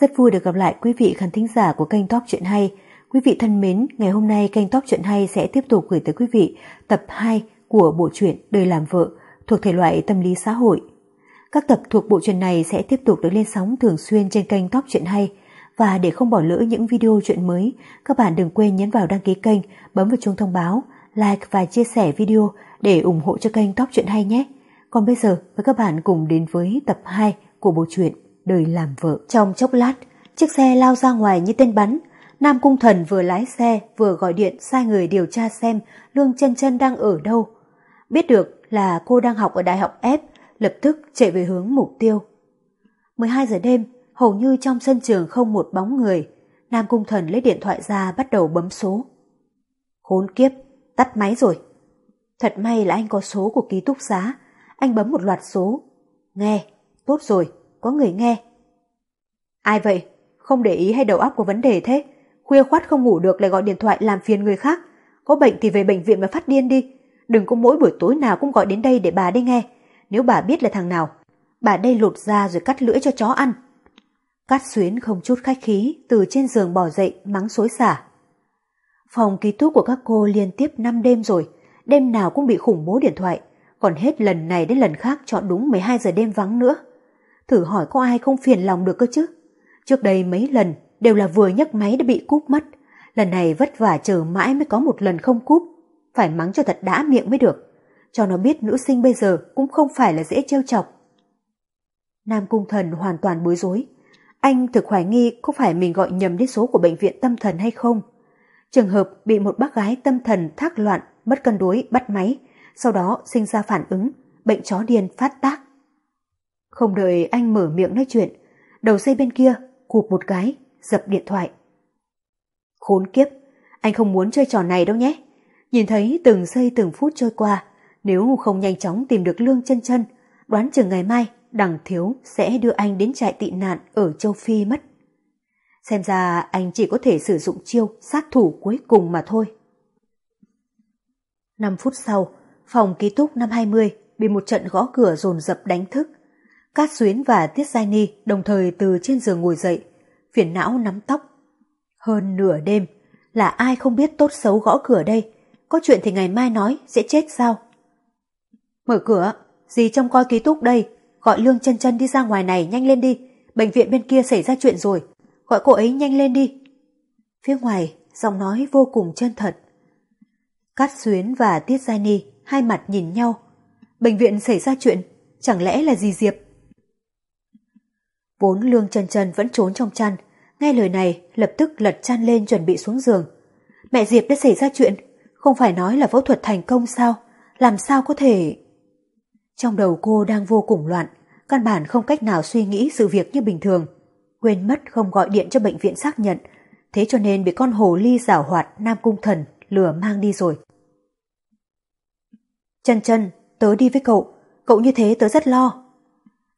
Rất vui được gặp lại quý vị khán thính giả của kênh Top Chuyện Hay. Quý vị thân mến, ngày hôm nay kênh Top Chuyện Hay sẽ tiếp tục gửi tới quý vị tập 2 của bộ truyện Đời làm vợ thuộc thể loại tâm lý xã hội. Các tập thuộc bộ truyện này sẽ tiếp tục được lên sóng thường xuyên trên kênh Top Chuyện Hay. Và để không bỏ lỡ những video chuyện mới, các bạn đừng quên nhấn vào đăng ký kênh, bấm vào chuông thông báo, like và chia sẻ video để ủng hộ cho kênh Top Chuyện Hay nhé. Còn bây giờ, mời các bạn cùng đến với tập 2 của bộ truyện Đời làm vợ. Trong chốc lát, chiếc xe lao ra ngoài như tên bắn. Nam Cung Thần vừa lái xe vừa gọi điện sai người điều tra xem Lương chân chân đang ở đâu. Biết được là cô đang học ở Đại học F, lập tức chạy về hướng mục tiêu. 12 giờ đêm, hầu như trong sân trường không một bóng người. Nam Cung Thần lấy điện thoại ra bắt đầu bấm số. Khốn kiếp, tắt máy rồi. Thật may là anh có số của ký túc xá. Anh bấm một loạt số. Nghe, tốt rồi, có người nghe. Ai vậy? Không để ý hay đầu óc có vấn đề thế? Khuya khoát không ngủ được lại gọi điện thoại làm phiền người khác. Có bệnh thì về bệnh viện mà phát điên đi. Đừng có mỗi buổi tối nào cũng gọi đến đây để bà đi nghe. Nếu bà biết là thằng nào, bà đây lột ra rồi cắt lưỡi cho chó ăn. Cát xuyến không chút khách khí từ trên giường bỏ dậy mắng xối xả. Phòng ký túc của các cô liên tiếp 5 đêm rồi, đêm nào cũng bị khủng bố điện thoại, còn hết lần này đến lần khác chọn đúng 12 giờ đêm vắng nữa. Thử hỏi có ai không phiền lòng được cơ chứ? Trước đây mấy lần đều là vừa nhấc máy đã bị cúp mất, lần này vất vả chờ mãi mới có một lần không cúp, phải mắng cho thật đã miệng mới được, cho nó biết nữ sinh bây giờ cũng không phải là dễ trêu chọc. Nam Cung Thần hoàn toàn bối rối, anh thực hoài nghi có phải mình gọi nhầm đến số của bệnh viện tâm thần hay không. Trường hợp bị một bác gái tâm thần thác loạn, mất cân đối, bắt máy, sau đó sinh ra phản ứng, bệnh chó điên phát tác. Không đợi anh mở miệng nói chuyện, đầu dây bên kia cụp một cái, dập điện thoại. Khốn kiếp, anh không muốn chơi trò này đâu nhé. Nhìn thấy từng giây từng phút trôi qua, nếu không nhanh chóng tìm được lương chân chân, đoán chừng ngày mai đằng thiếu sẽ đưa anh đến trại tị nạn ở châu Phi mất. Xem ra anh chỉ có thể sử dụng chiêu sát thủ cuối cùng mà thôi. 5 phút sau, phòng ký túc năm 20 bị một trận gõ cửa dồn dập đánh thức. Cát Xuyến và Tiết Giai Ni đồng thời từ trên giường ngồi dậy, phiền não nắm tóc. Hơn nửa đêm, là ai không biết tốt xấu gõ cửa đây, có chuyện thì ngày mai nói, sẽ chết sao? Mở cửa, gì trong coi ký túc đây, gọi Lương chân chân đi ra ngoài này nhanh lên đi, bệnh viện bên kia xảy ra chuyện rồi, gọi cô ấy nhanh lên đi. Phía ngoài, giọng nói vô cùng chân thật. Cát Xuyến và Tiết Giai Ni hai mặt nhìn nhau. Bệnh viện xảy ra chuyện, chẳng lẽ là gì Diệp? Vốn Lương chân chân vẫn trốn trong chăn, nghe lời này lập tức lật chăn lên chuẩn bị xuống giường. Mẹ Diệp đã xảy ra chuyện, không phải nói là phẫu thuật thành công sao? Làm sao có thể... Trong đầu cô đang vô cùng loạn, căn bản không cách nào suy nghĩ sự việc như bình thường. Quên mất không gọi điện cho bệnh viện xác nhận, thế cho nên bị con hồ ly giảo hoạt Nam Cung Thần lừa mang đi rồi. Chân chân, tớ đi với cậu, cậu như thế tớ rất lo.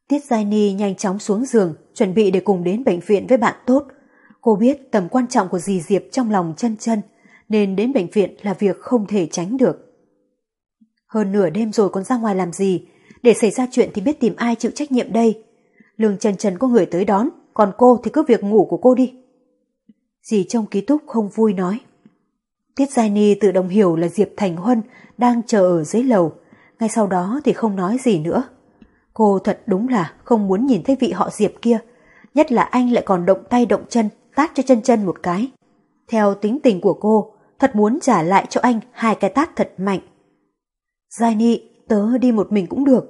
Tiết Giai Ni nhanh chóng xuống giường, chuẩn bị để cùng đến bệnh viện với bạn tốt. Cô biết tầm quan trọng của dì Diệp trong lòng chân chân, nên đến bệnh viện là việc không thể tránh được. Hơn nửa đêm rồi còn ra ngoài làm gì, để xảy ra chuyện thì biết tìm ai chịu trách nhiệm đây. Lương chân chân có người tới đón, còn cô thì cứ việc ngủ của cô đi. Dì trong ký túc không vui nói. Tiết Giai Ni tự động hiểu là Diệp Thành Huân đang chờ ở dưới lầu, ngay sau đó thì không nói gì nữa. Cô thật đúng là không muốn nhìn thấy vị họ Diệp kia, nhất là anh lại còn động tay động chân tát cho chân chân một cái. Theo tính tình của cô, thật muốn trả lại cho anh hai cái tát thật mạnh. Giai Ni, tớ đi một mình cũng được.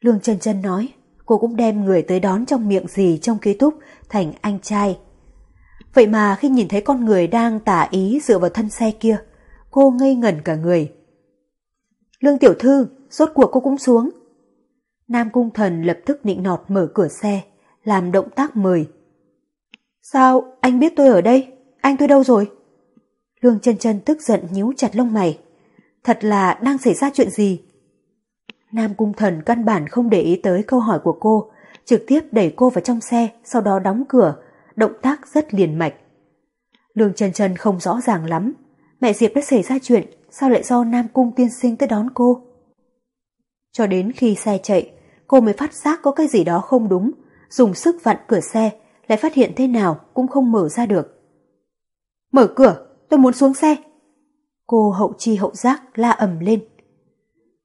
Lương chân chân nói, cô cũng đem người tới đón trong miệng gì trong ký túc thành anh trai. Vậy mà khi nhìn thấy con người đang tả ý dựa vào thân xe kia, cô ngây ngẩn cả người. Lương tiểu thư, rốt cuộc cô cũng xuống. Nam cung thần lập tức nịnh nọt mở cửa xe, làm động tác mời. Sao, anh biết tôi ở đây? Anh tôi đâu rồi? Lương chân chân tức giận nhíu chặt lông mày. Thật là đang xảy ra chuyện gì? Nam cung thần căn bản không để ý tới câu hỏi của cô, trực tiếp đẩy cô vào trong xe, sau đó đóng cửa, động tác rất liền mạch. Lương chân chân không rõ ràng lắm, mẹ Diệp đã xảy ra chuyện, sao lại do Nam cung tiên sinh tới đón cô? Cho đến khi xe chạy, cô mới phát giác có cái gì đó không đúng, dùng sức vặn cửa xe, lại phát hiện thế nào cũng không mở ra được. Mở cửa, tôi muốn xuống xe. Cô hậu chi hậu giác la ầm lên.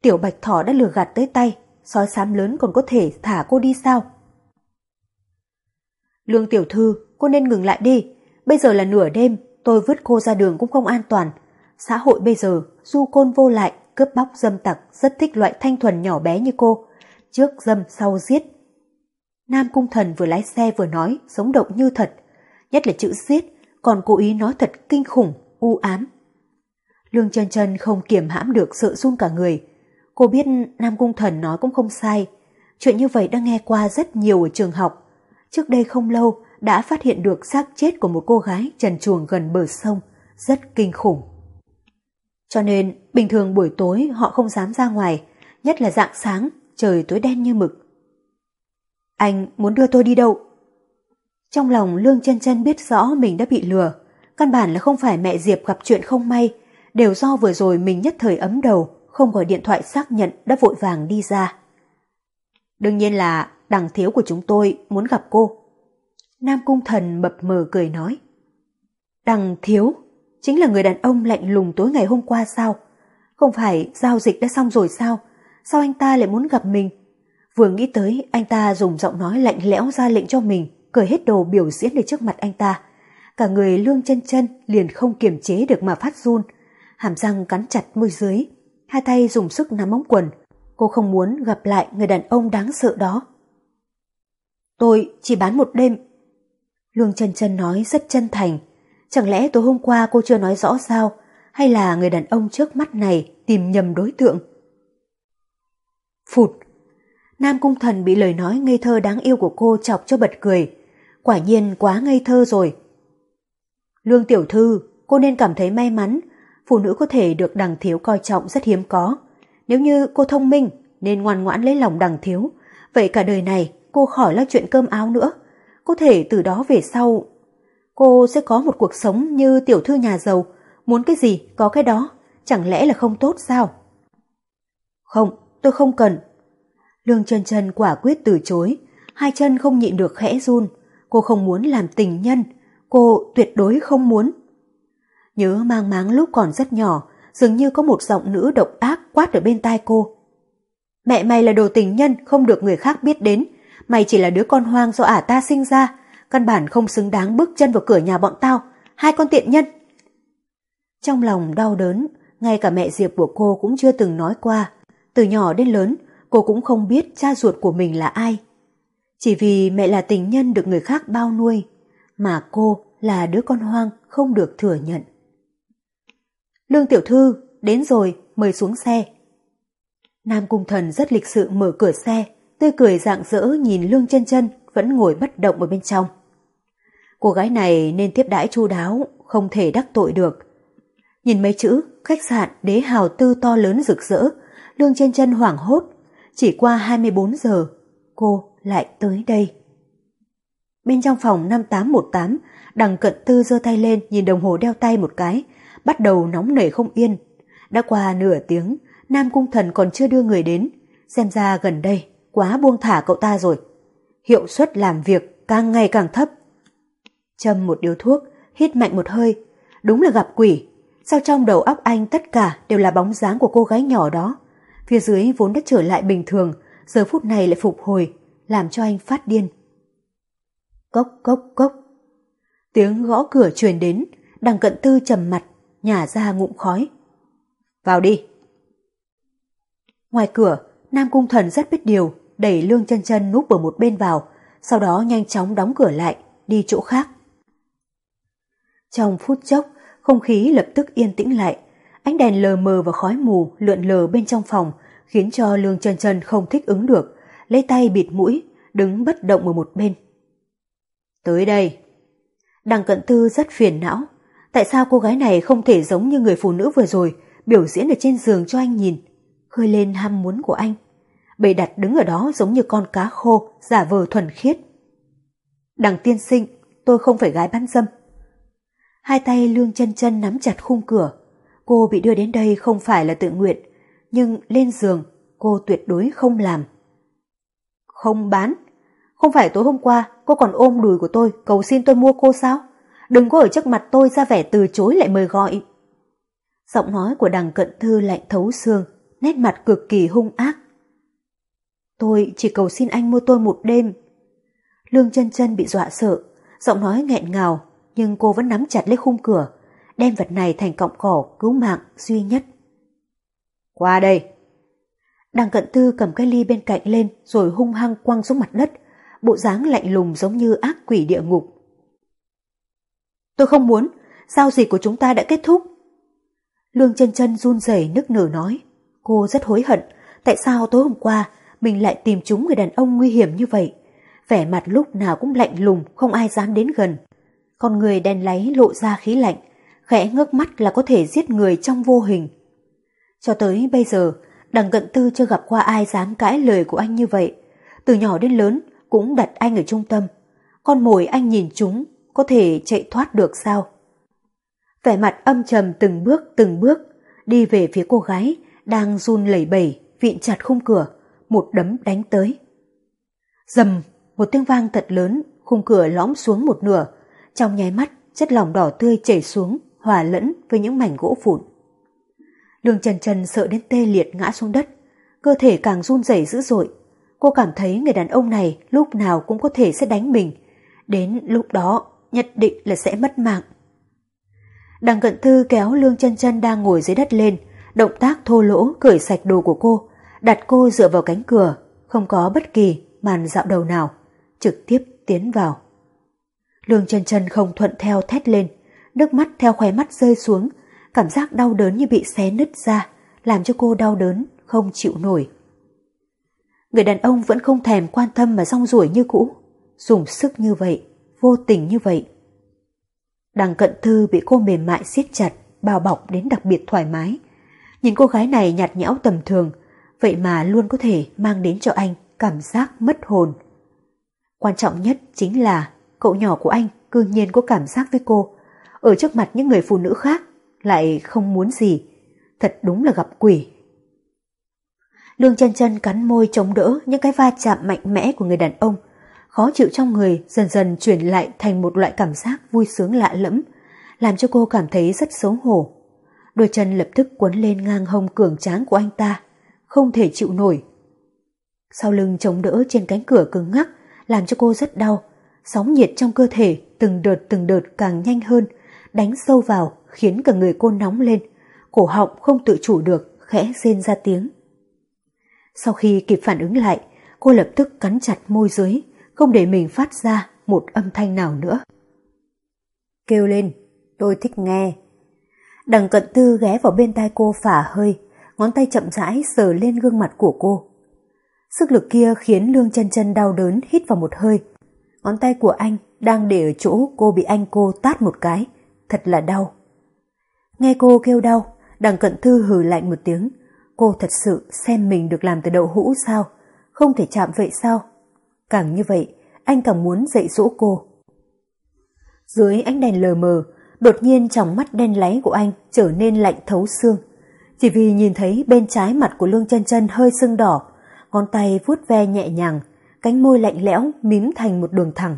Tiểu bạch thỏ đã lừa gạt tới tay, sói xám lớn còn có thể thả cô đi sao? Lương tiểu thư, cô nên ngừng lại đi. Bây giờ là nửa đêm, tôi vứt cô ra đường cũng không an toàn. Xã hội bây giờ, du côn vô lại, cướp bóc dâm tặc rất thích loại thanh thuần nhỏ bé như cô. Trước dâm sau giết. Nam cung thần vừa lái xe vừa nói, sống động như thật. Nhất là chữ giết, còn cố ý nói thật kinh khủng, u ám. Lương chân chân không kiểm hãm được sợ run cả người. Cô biết Nam Cung Thần nói cũng không sai. Chuyện như vậy đã nghe qua rất nhiều ở trường học. Trước đây không lâu đã phát hiện được xác chết của một cô gái trần chuồng gần bờ sông, rất kinh khủng. Cho nên bình thường buổi tối họ không dám ra ngoài, nhất là dạng sáng, trời tối đen như mực. Anh muốn đưa tôi đi đâu? Trong lòng Lương chân chân biết rõ mình đã bị lừa, căn bản là không phải mẹ Diệp gặp chuyện không may, đều do vừa rồi mình nhất thời ấm đầu, không gọi điện thoại xác nhận đã vội vàng đi ra. Đương nhiên là đằng thiếu của chúng tôi muốn gặp cô. Nam Cung Thần mập mờ cười nói. Đằng thiếu, chính là người đàn ông lạnh lùng tối ngày hôm qua sao? Không phải giao dịch đã xong rồi sao? Sao anh ta lại muốn gặp mình? Vừa nghĩ tới, anh ta dùng giọng nói lạnh lẽo ra lệnh cho mình, cởi hết đồ biểu diễn để trước mặt anh ta. Cả người lương chân chân liền không kiềm chế được mà phát run, hàm răng cắn chặt môi dưới, hai tay dùng sức nắm ống quần. Cô không muốn gặp lại người đàn ông đáng sợ đó. Tôi chỉ bán một đêm. Lương chân chân nói rất chân thành. Chẳng lẽ tối hôm qua cô chưa nói rõ sao? Hay là người đàn ông trước mắt này tìm nhầm đối tượng? Phụt! Nam Cung Thần bị lời nói ngây thơ đáng yêu của cô chọc cho bật cười. Quả nhiên quá ngây thơ rồi. Lương Tiểu Thư, cô nên cảm thấy may mắn phụ nữ có thể được đằng thiếu coi trọng rất hiếm có. Nếu như cô thông minh nên ngoan ngoãn lấy lòng đằng thiếu, vậy cả đời này cô khỏi lo chuyện cơm áo nữa. Có thể từ đó về sau, cô sẽ có một cuộc sống như tiểu thư nhà giàu, muốn cái gì có cái đó, chẳng lẽ là không tốt sao? Không, tôi không cần. Lương chân chân quả quyết từ chối, hai chân không nhịn được khẽ run. Cô không muốn làm tình nhân, cô tuyệt đối không muốn. Nhớ mang máng lúc còn rất nhỏ, dường như có một giọng nữ độc ác quát ở bên tai cô. Mẹ mày là đồ tình nhân không được người khác biết đến, mày chỉ là đứa con hoang do ả ta sinh ra, căn bản không xứng đáng bước chân vào cửa nhà bọn tao, hai con tiện nhân. Trong lòng đau đớn, ngay cả mẹ Diệp của cô cũng chưa từng nói qua. Từ nhỏ đến lớn, cô cũng không biết cha ruột của mình là ai. Chỉ vì mẹ là tình nhân được người khác bao nuôi, mà cô là đứa con hoang không được thừa nhận. Lương tiểu thư, đến rồi, mời xuống xe. Nam Cung Thần rất lịch sự mở cửa xe, tươi cười rạng rỡ nhìn Lương chân chân vẫn ngồi bất động ở bên trong. Cô gái này nên tiếp đãi chu đáo, không thể đắc tội được. Nhìn mấy chữ khách sạn đế hào tư to lớn rực rỡ, Lương chân chân hoảng hốt. Chỉ qua 24 giờ, cô lại tới đây. Bên trong phòng 5818, đằng cận tư giơ tay lên nhìn đồng hồ đeo tay một cái, bắt đầu nóng nảy không yên. Đã qua nửa tiếng, Nam Cung Thần còn chưa đưa người đến, xem ra gần đây quá buông thả cậu ta rồi. Hiệu suất làm việc càng ngày càng thấp. Châm một điếu thuốc, hít mạnh một hơi, đúng là gặp quỷ. Sao trong đầu óc anh tất cả đều là bóng dáng của cô gái nhỏ đó. Phía dưới vốn đã trở lại bình thường, giờ phút này lại phục hồi, làm cho anh phát điên. Cốc cốc cốc. Tiếng gõ cửa truyền đến, đằng cận tư trầm mặt, nhả ra ngụm khói. Vào đi. Ngoài cửa, Nam Cung Thần rất biết điều, đẩy Lương chân chân núp ở một bên vào, sau đó nhanh chóng đóng cửa lại, đi chỗ khác. Trong phút chốc, không khí lập tức yên tĩnh lại, ánh đèn lờ mờ và khói mù lượn lờ bên trong phòng, khiến cho Lương chân chân không thích ứng được, lấy tay bịt mũi, đứng bất động ở một bên. Tới đây. Đằng cận tư rất phiền não, Tại sao cô gái này không thể giống như người phụ nữ vừa rồi, biểu diễn ở trên giường cho anh nhìn, khơi lên ham muốn của anh. Bầy đặt đứng ở đó giống như con cá khô, giả vờ thuần khiết. Đằng tiên sinh, tôi không phải gái bán dâm. Hai tay lương chân chân nắm chặt khung cửa. Cô bị đưa đến đây không phải là tự nguyện, nhưng lên giường cô tuyệt đối không làm. Không bán, Không phải tối hôm qua cô còn ôm đùi của tôi cầu xin tôi mua cô sao? Đừng có ở trước mặt tôi ra vẻ từ chối lại mời gọi. Giọng nói của đằng cận thư lạnh thấu xương, nét mặt cực kỳ hung ác. Tôi chỉ cầu xin anh mua tôi một đêm. Lương chân chân bị dọa sợ, giọng nói nghẹn ngào, nhưng cô vẫn nắm chặt lấy khung cửa, đem vật này thành cọng cỏ cứu mạng duy nhất. Qua đây. Đằng cận tư cầm cái ly bên cạnh lên rồi hung hăng quăng xuống mặt đất, bộ dáng lạnh lùng giống như ác quỷ địa ngục. Tôi không muốn, giao dịch của chúng ta đã kết thúc. Lương chân chân run rẩy nức nở nói, cô rất hối hận, tại sao tối hôm qua mình lại tìm chúng người đàn ông nguy hiểm như vậy. Vẻ mặt lúc nào cũng lạnh lùng, không ai dám đến gần. Con người đen láy lộ ra khí lạnh, khẽ ngước mắt là có thể giết người trong vô hình. Cho tới bây giờ, đằng cận tư chưa gặp qua ai dám cãi lời của anh như vậy. Từ nhỏ đến lớn cũng đặt anh ở trung tâm. Con mồi anh nhìn chúng có thể chạy thoát được sao? Vẻ mặt âm trầm từng bước từng bước, đi về phía cô gái đang run lẩy bẩy, vịn chặt khung cửa, một đấm đánh tới. Dầm, một tiếng vang thật lớn, khung cửa lõm xuống một nửa, trong nháy mắt chất lỏng đỏ tươi chảy xuống, hòa lẫn với những mảnh gỗ vụn. Lương Trần Trần sợ đến tê liệt ngã xuống đất, cơ thể càng run rẩy dữ dội. Cô cảm thấy người đàn ông này lúc nào cũng có thể sẽ đánh mình, đến lúc đó nhất định là sẽ mất mạng. Đằng cận thư kéo Lương Trần Trần đang ngồi dưới đất lên, động tác thô lỗ cởi sạch đồ của cô, đặt cô dựa vào cánh cửa, không có bất kỳ màn dạo đầu nào, trực tiếp tiến vào. Lương Trần Trần không thuận theo thét lên, nước mắt theo khóe mắt rơi xuống, cảm giác đau đớn như bị xé nứt ra, làm cho cô đau đớn, không chịu nổi. Người đàn ông vẫn không thèm quan tâm mà rong ruổi như cũ, dùng sức như vậy, vô tình như vậy. Đằng cận thư bị cô mềm mại siết chặt, bao bọc đến đặc biệt thoải mái. Nhìn cô gái này nhạt nhẽo tầm thường, vậy mà luôn có thể mang đến cho anh cảm giác mất hồn. Quan trọng nhất chính là cậu nhỏ của anh cư nhiên có cảm giác với cô, ở trước mặt những người phụ nữ khác lại không muốn gì, thật đúng là gặp quỷ. Lương chân chân cắn môi chống đỡ những cái va chạm mạnh mẽ của người đàn ông, khó chịu trong người dần dần chuyển lại thành một loại cảm giác vui sướng lạ lẫm, làm cho cô cảm thấy rất xấu hổ. Đôi chân lập tức quấn lên ngang hông cường tráng của anh ta, không thể chịu nổi. Sau lưng chống đỡ trên cánh cửa cứng ngắc, làm cho cô rất đau. Sóng nhiệt trong cơ thể từng đợt từng đợt càng nhanh hơn, đánh sâu vào khiến cả người cô nóng lên, cổ họng không tự chủ được, khẽ rên ra tiếng. Sau khi kịp phản ứng lại, cô lập tức cắn chặt môi dưới, không để mình phát ra một âm thanh nào nữa. Kêu lên, tôi thích nghe. Đằng cận tư ghé vào bên tai cô phả hơi, ngón tay chậm rãi sờ lên gương mặt của cô. Sức lực kia khiến Lương chân chân đau đớn hít vào một hơi. Ngón tay của anh đang để ở chỗ cô bị anh cô tát một cái, thật là đau. Nghe cô kêu đau, đằng cận thư hừ lạnh một tiếng. Cô thật sự xem mình được làm từ đậu hũ sao? Không thể chạm vậy sao? Càng như vậy, anh càng muốn dạy dỗ cô. Dưới ánh đèn lờ mờ, đột nhiên trong mắt đen láy của anh trở nên lạnh thấu xương. Chỉ vì nhìn thấy bên trái mặt của Lương chân chân hơi sưng đỏ, ngón tay vuốt ve nhẹ nhàng, cánh môi lạnh lẽo mím thành một đường thẳng.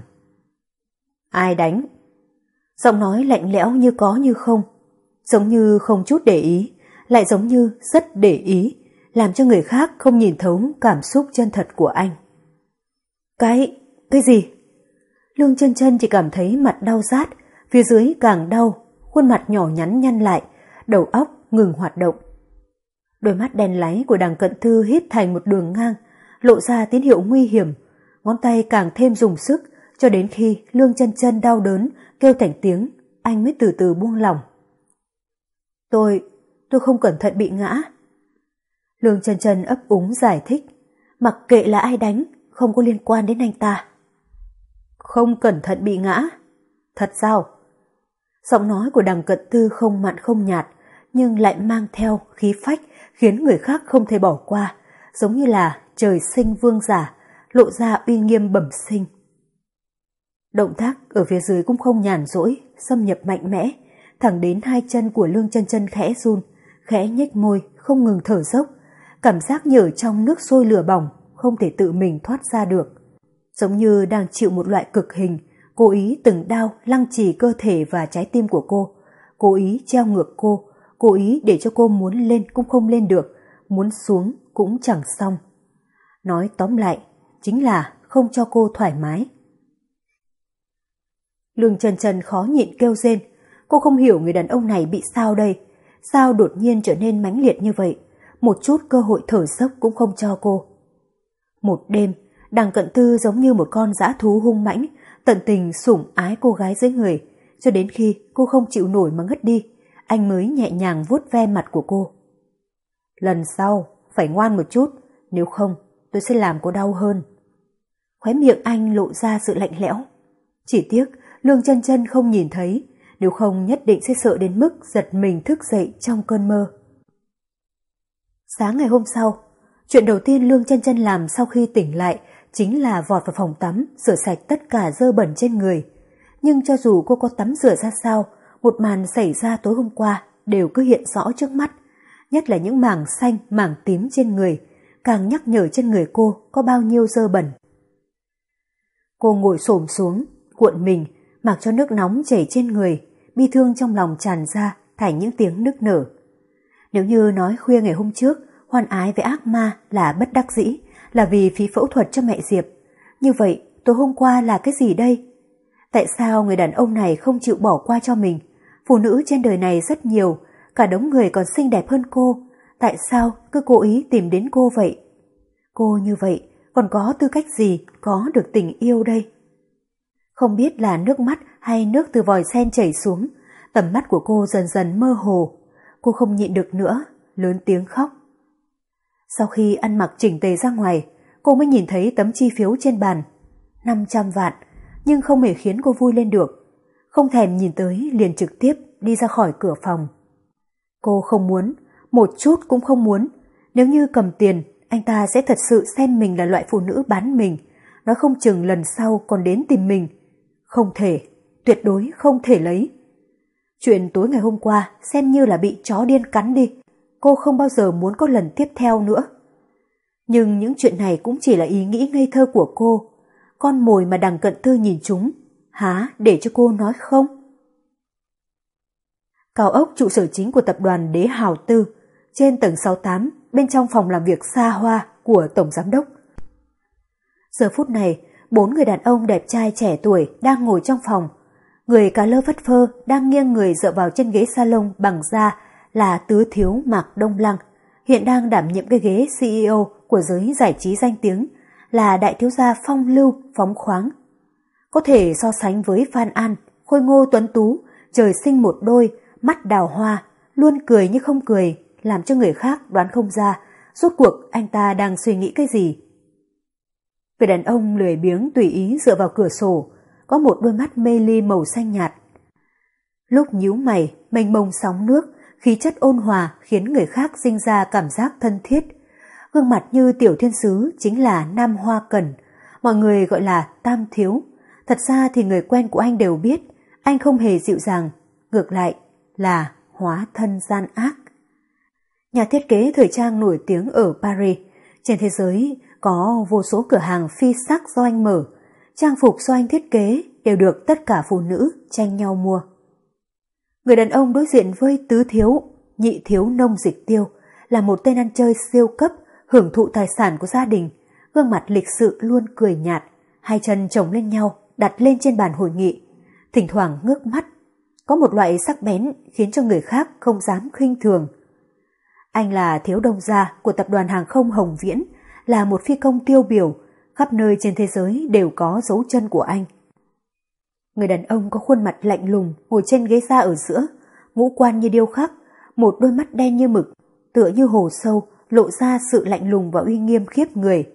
Ai đánh? Giọng nói lạnh lẽo như có như không, giống như không chút để ý, lại giống như rất để ý, làm cho người khác không nhìn thấu cảm xúc chân thật của anh. Cái... cái gì? Lương chân chân chỉ cảm thấy mặt đau rát, phía dưới càng đau, khuôn mặt nhỏ nhắn nhăn lại, đầu óc ngừng hoạt động. Đôi mắt đen láy của đằng cận thư hít thành một đường ngang, lộ ra tín hiệu nguy hiểm, ngón tay càng thêm dùng sức, cho đến khi lương chân chân đau đớn, kêu thành tiếng, anh mới từ từ buông lòng Tôi, tôi không cẩn thận bị ngã. Lương trần trần ấp úng giải thích, mặc kệ là ai đánh, không có liên quan đến anh ta. Không cẩn thận bị ngã? Thật sao? Giọng nói của đằng cận tư không mặn không nhạt, nhưng lại mang theo khí phách khiến người khác không thể bỏ qua, giống như là trời sinh vương giả, lộ ra uy nghiêm bẩm sinh. Động tác ở phía dưới cũng không nhàn rỗi, xâm nhập mạnh mẽ, thẳng đến hai chân của lương chân chân khẽ run, khẽ nhếch môi, không ngừng thở dốc, cảm giác như ở trong nước sôi lửa bỏng, không thể tự mình thoát ra được. giống như đang chịu một loại cực hình, cố ý từng đau lăng trì cơ thể và trái tim của cô, cố ý treo ngược cô, cố ý để cho cô muốn lên cũng không lên được, muốn xuống cũng chẳng xong. Nói tóm lại, chính là không cho cô thoải mái. Lương Trần Trần khó nhịn kêu rên, cô không hiểu người đàn ông này bị sao đây, sao đột nhiên trở nên mãnh liệt như vậy, một chút cơ hội thở dốc cũng không cho cô. Một đêm, đằng cận tư giống như một con dã thú hung mãnh, tận tình sủng ái cô gái dưới người, cho đến khi cô không chịu nổi mà ngất đi, anh mới nhẹ nhàng vuốt ve mặt của cô. Lần sau, phải ngoan một chút, nếu không tôi sẽ làm cô đau hơn. Khóe miệng anh lộ ra sự lạnh lẽo. Chỉ tiếc, Lương chân chân không nhìn thấy, nếu không nhất định sẽ sợ đến mức giật mình thức dậy trong cơn mơ. Sáng ngày hôm sau, chuyện đầu tiên Lương chân chân làm sau khi tỉnh lại chính là vọt vào phòng tắm, rửa sạch tất cả dơ bẩn trên người. Nhưng cho dù cô có tắm rửa ra sao, một màn xảy ra tối hôm qua đều cứ hiện rõ trước mắt, nhất là những mảng xanh, mảng tím trên người, càng nhắc nhở trên người cô có bao nhiêu dơ bẩn. Cô ngồi xổm xuống, cuộn mình, mặc cho nước nóng chảy trên người, bi thương trong lòng tràn ra thành những tiếng nức nở. Nếu như nói khuya ngày hôm trước, hoan ái với ác ma là bất đắc dĩ, là vì phí phẫu thuật cho mẹ Diệp. Như vậy, tối hôm qua là cái gì đây? Tại sao người đàn ông này không chịu bỏ qua cho mình? Phụ nữ trên đời này rất nhiều, cả đống người còn xinh đẹp hơn cô. Tại sao cứ cố ý tìm đến cô vậy? Cô như vậy, còn có tư cách gì có được tình yêu đây? Không biết là nước mắt hay nước từ vòi sen chảy xuống, tầm mắt của cô dần dần mơ hồ. Cô không nhịn được nữa, lớn tiếng khóc. Sau khi ăn mặc chỉnh tề ra ngoài, cô mới nhìn thấy tấm chi phiếu trên bàn. 500 vạn, nhưng không hề khiến cô vui lên được. Không thèm nhìn tới liền trực tiếp đi ra khỏi cửa phòng. Cô không muốn, một chút cũng không muốn. Nếu như cầm tiền, anh ta sẽ thật sự xem mình là loại phụ nữ bán mình. Nói không chừng lần sau còn đến tìm mình. Không thể, tuyệt đối không thể lấy. Chuyện tối ngày hôm qua xem như là bị chó điên cắn đi. Cô không bao giờ muốn có lần tiếp theo nữa. Nhưng những chuyện này cũng chỉ là ý nghĩ ngây thơ của cô. Con mồi mà đằng cận thư nhìn chúng. Há để cho cô nói không? Cao ốc trụ sở chính của tập đoàn Đế Hào Tư, trên tầng 68, bên trong phòng làm việc xa hoa của Tổng Giám đốc. Giờ phút này, bốn người đàn ông đẹp trai trẻ tuổi đang ngồi trong phòng. Người cá lơ vất phơ đang nghiêng người dựa vào chân ghế salon bằng da là tứ thiếu Mạc Đông Lăng, hiện đang đảm nhiệm cái ghế CEO của giới giải trí danh tiếng, là đại thiếu gia phong lưu, phóng khoáng. Có thể so sánh với Phan An, khôi ngô tuấn tú, trời sinh một đôi, mắt đào hoa, luôn cười như không cười, làm cho người khác đoán không ra, rốt cuộc anh ta đang suy nghĩ cái gì. Người đàn ông lười biếng tùy ý dựa vào cửa sổ, có một đôi mắt mê ly màu xanh nhạt. Lúc nhíu mày, mênh mông sóng nước, khí chất ôn hòa khiến người khác sinh ra cảm giác thân thiết. Gương mặt như tiểu thiên sứ chính là Nam Hoa Cẩn, mọi người gọi là Tam Thiếu. Thật ra thì người quen của anh đều biết, anh không hề dịu dàng, ngược lại là hóa thân gian ác. Nhà thiết kế thời trang nổi tiếng ở Paris, trên thế giới có vô số cửa hàng phi sắc do anh mở, trang phục do anh thiết kế đều được tất cả phụ nữ tranh nhau mua. Người đàn ông đối diện với tứ thiếu, nhị thiếu nông dịch tiêu, là một tên ăn chơi siêu cấp, hưởng thụ tài sản của gia đình, gương mặt lịch sự luôn cười nhạt, hai chân chồng lên nhau, đặt lên trên bàn hội nghị, thỉnh thoảng ngước mắt. Có một loại sắc bén khiến cho người khác không dám khinh thường. Anh là thiếu đông gia của tập đoàn hàng không Hồng Viễn, là một phi công tiêu biểu, khắp nơi trên thế giới đều có dấu chân của anh. Người đàn ông có khuôn mặt lạnh lùng ngồi trên ghế da ở giữa, ngũ quan như điêu khắc, một đôi mắt đen như mực, tựa như hồ sâu, lộ ra sự lạnh lùng và uy nghiêm khiếp người.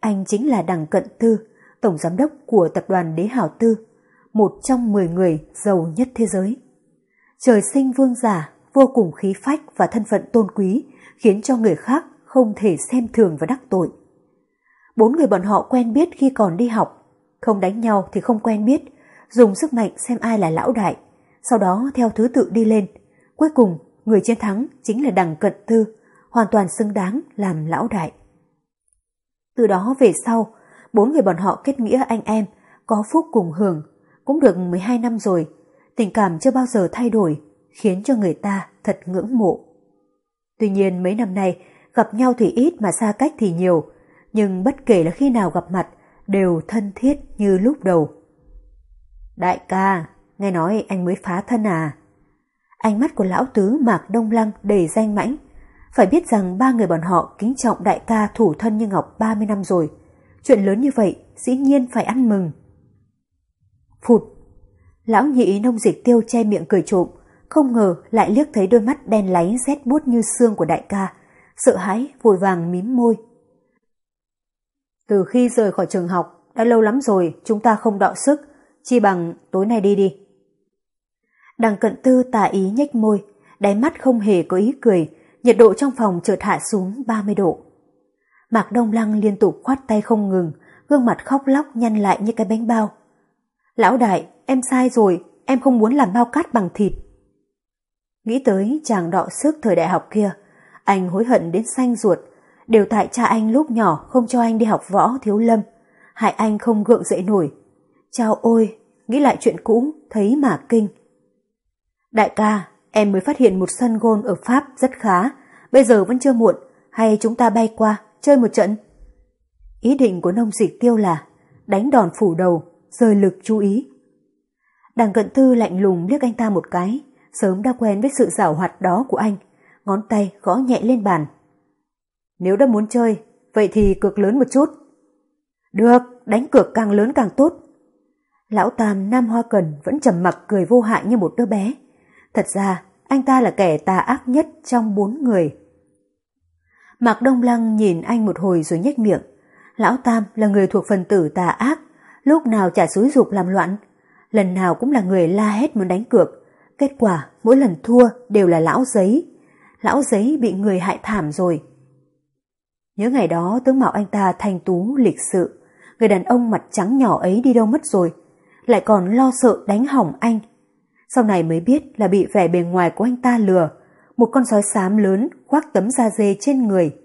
Anh chính là Đằng Cận Tư, tổng giám đốc của tập đoàn Đế Hảo Tư, một trong 10 người giàu nhất thế giới. Trời sinh vương giả, vô cùng khí phách và thân phận tôn quý, khiến cho người khác không thể xem thường và đắc tội. Bốn người bọn họ quen biết khi còn đi học, không đánh nhau thì không quen biết, dùng sức mạnh xem ai là lão đại, sau đó theo thứ tự đi lên. Cuối cùng, người chiến thắng chính là đằng cận tư, hoàn toàn xứng đáng làm lão đại. Từ đó về sau, bốn người bọn họ kết nghĩa anh em, có phúc cùng hưởng, cũng được 12 năm rồi, tình cảm chưa bao giờ thay đổi, khiến cho người ta thật ngưỡng mộ. Tuy nhiên mấy năm nay, gặp nhau thì ít mà xa cách thì nhiều, nhưng bất kể là khi nào gặp mặt, đều thân thiết như lúc đầu. Đại ca, nghe nói anh mới phá thân à? Ánh mắt của lão tứ Mạc Đông Lăng đầy danh mãnh. Phải biết rằng ba người bọn họ kính trọng đại ca thủ thân như Ngọc 30 năm rồi. Chuyện lớn như vậy, dĩ nhiên phải ăn mừng. Phụt! Lão nhị nông dịch tiêu che miệng cười trộm, không ngờ lại liếc thấy đôi mắt đen láy rét bút như xương của đại ca. Sợ hãi, vội vàng mím môi. Từ khi rời khỏi trường học, đã lâu lắm rồi chúng ta không đọ sức, chi bằng tối nay đi đi. Đằng cận tư tà ý nhếch môi, đáy mắt không hề có ý cười, nhiệt độ trong phòng chợt hạ xuống 30 độ. Mạc Đông Lăng liên tục khoát tay không ngừng, gương mặt khóc lóc nhăn lại như cái bánh bao. Lão đại, em sai rồi, em không muốn làm bao cát bằng thịt. Nghĩ tới chàng đọ sức thời đại học kia, anh hối hận đến xanh ruột, đều tại cha anh lúc nhỏ không cho anh đi học võ thiếu lâm, hại anh không gượng dậy nổi. Chao ôi, nghĩ lại chuyện cũ, thấy mà kinh. Đại ca, em mới phát hiện một sân gôn ở Pháp rất khá, bây giờ vẫn chưa muộn, hay chúng ta bay qua, chơi một trận? Ý định của nông dịch tiêu là đánh đòn phủ đầu, rời lực chú ý. Đằng cận tư lạnh lùng liếc anh ta một cái, sớm đã quen với sự giảo hoạt đó của anh, ngón tay gõ nhẹ lên bàn. Nếu đã muốn chơi, vậy thì cược lớn một chút. Được, đánh cược càng lớn càng tốt. Lão Tam Nam Hoa Cần vẫn trầm mặc cười vô hại như một đứa bé. Thật ra, anh ta là kẻ tà ác nhất trong bốn người. Mạc Đông Lăng nhìn anh một hồi rồi nhếch miệng. Lão Tam là người thuộc phần tử tà ác, lúc nào chả xúi dục làm loạn. Lần nào cũng là người la hét muốn đánh cược. Kết quả, mỗi lần thua đều là lão giấy. Lão giấy bị người hại thảm rồi. Nhớ ngày đó tướng mạo anh ta thanh tú, lịch sự. Người đàn ông mặt trắng nhỏ ấy đi đâu mất rồi. Lại còn lo sợ đánh hỏng anh sau này mới biết là bị vẻ bề ngoài của anh ta lừa, một con sói xám lớn khoác tấm da dê trên người.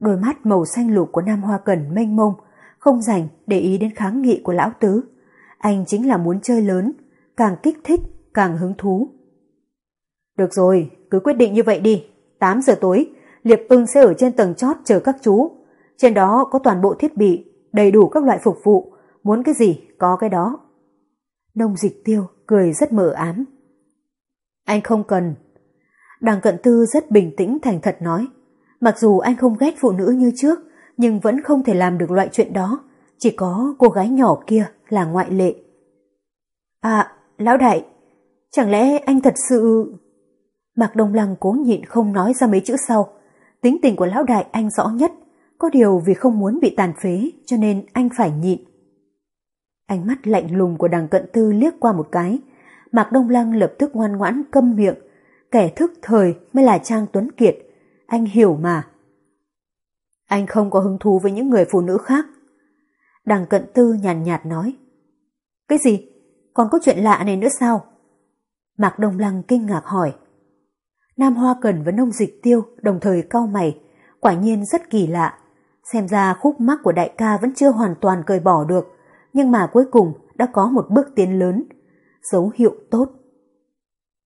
Đôi mắt màu xanh lục của Nam Hoa Cần mênh mông, không dành để ý đến kháng nghị của lão tứ. Anh chính là muốn chơi lớn, càng kích thích, càng hứng thú. Được rồi, cứ quyết định như vậy đi. 8 giờ tối, Liệp ưng sẽ ở trên tầng chót chờ các chú. Trên đó có toàn bộ thiết bị, đầy đủ các loại phục vụ, muốn cái gì có cái đó. Nông dịch tiêu cười rất mờ ám. Anh không cần. Đằng cận tư rất bình tĩnh thành thật nói. Mặc dù anh không ghét phụ nữ như trước, nhưng vẫn không thể làm được loại chuyện đó. Chỉ có cô gái nhỏ kia là ngoại lệ. À, lão đại, chẳng lẽ anh thật sự... Mạc Đông Lăng cố nhịn không nói ra mấy chữ sau. Tính tình của lão đại anh rõ nhất. Có điều vì không muốn bị tàn phế cho nên anh phải nhịn. Ánh mắt lạnh lùng của đằng cận tư liếc qua một cái. Mạc Đông Lăng lập tức ngoan ngoãn câm miệng. Kẻ thức thời mới là Trang Tuấn Kiệt. Anh hiểu mà. Anh không có hứng thú với những người phụ nữ khác. Đằng cận tư nhàn nhạt, nhạt nói. Cái gì? Còn có chuyện lạ này nữa sao? Mạc Đông Lăng kinh ngạc hỏi. Nam Hoa Cần và Nông Dịch Tiêu đồng thời cau mày, quả nhiên rất kỳ lạ. Xem ra khúc mắc của đại ca vẫn chưa hoàn toàn cởi bỏ được, nhưng mà cuối cùng đã có một bước tiến lớn, dấu hiệu tốt.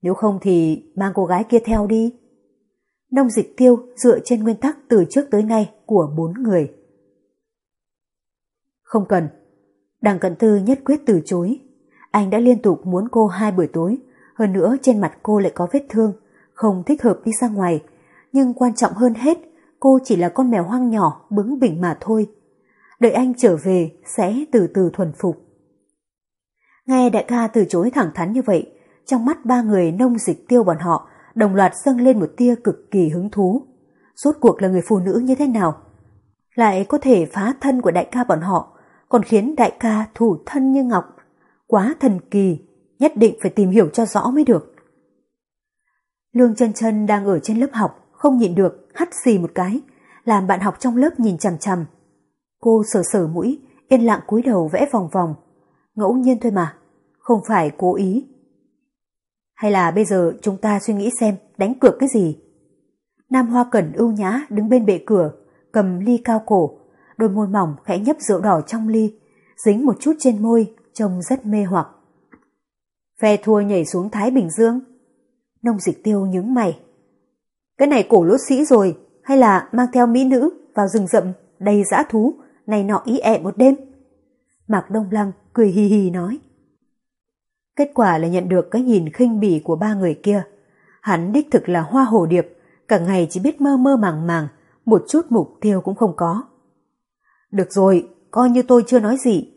Nếu không thì mang cô gái kia theo đi. Nông dịch tiêu dựa trên nguyên tắc từ trước tới nay của bốn người. Không cần. Đằng cận tư nhất quyết từ chối. Anh đã liên tục muốn cô hai buổi tối, hơn nữa trên mặt cô lại có vết thương, không thích hợp đi ra ngoài. Nhưng quan trọng hơn hết, cô chỉ là con mèo hoang nhỏ bướng bỉnh mà thôi đợi anh trở về sẽ từ từ thuần phục. Nghe đại ca từ chối thẳng thắn như vậy, trong mắt ba người nông dịch tiêu bọn họ đồng loạt dâng lên một tia cực kỳ hứng thú. Rốt cuộc là người phụ nữ như thế nào? Lại có thể phá thân của đại ca bọn họ, còn khiến đại ca thủ thân như ngọc. Quá thần kỳ, nhất định phải tìm hiểu cho rõ mới được. Lương chân chân đang ở trên lớp học, không nhịn được, hắt xì một cái, làm bạn học trong lớp nhìn chằm chằm, Cô sờ sờ mũi, yên lặng cúi đầu vẽ vòng vòng. Ngẫu nhiên thôi mà, không phải cố ý. Hay là bây giờ chúng ta suy nghĩ xem đánh cược cái gì? Nam Hoa Cẩn ưu nhã đứng bên bệ cửa, cầm ly cao cổ. đôi môi mỏng khẽ nhấp rượu đỏ trong ly, dính một chút trên môi, trông rất mê hoặc. Phe thua nhảy xuống Thái Bình Dương. Nông dịch tiêu nhướng mày. Cái này cổ lốt sĩ rồi, hay là mang theo mỹ nữ vào rừng rậm đầy dã thú, này nọ ý ẹ một đêm. Mạc Đông Lăng cười hì hì nói. Kết quả là nhận được cái nhìn khinh bỉ của ba người kia. Hắn đích thực là hoa hồ điệp, cả ngày chỉ biết mơ mơ màng màng, một chút mục tiêu cũng không có. Được rồi, coi như tôi chưa nói gì.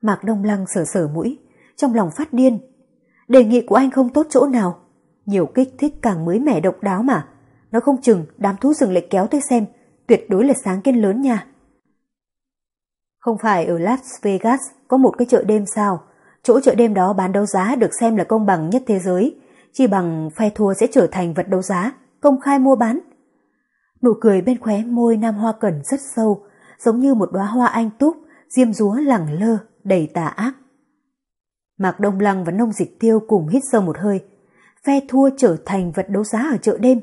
Mạc Đông Lăng sờ sờ mũi, trong lòng phát điên. Đề nghị của anh không tốt chỗ nào. Nhiều kích thích càng mới mẻ độc đáo mà. Nó không chừng đám thú rừng lại kéo tới xem, tuyệt đối là sáng kiến lớn nha. Không phải ở Las Vegas có một cái chợ đêm sao? Chỗ chợ đêm đó bán đấu giá được xem là công bằng nhất thế giới, chỉ bằng phe thua sẽ trở thành vật đấu giá, công khai mua bán. Nụ cười bên khóe môi Nam Hoa Cẩn rất sâu, giống như một đóa hoa anh túc, diêm rúa lẳng lơ, đầy tà ác. Mạc Đông Lăng và Nông Dịch Tiêu cùng hít sâu một hơi. Phe thua trở thành vật đấu giá ở chợ đêm.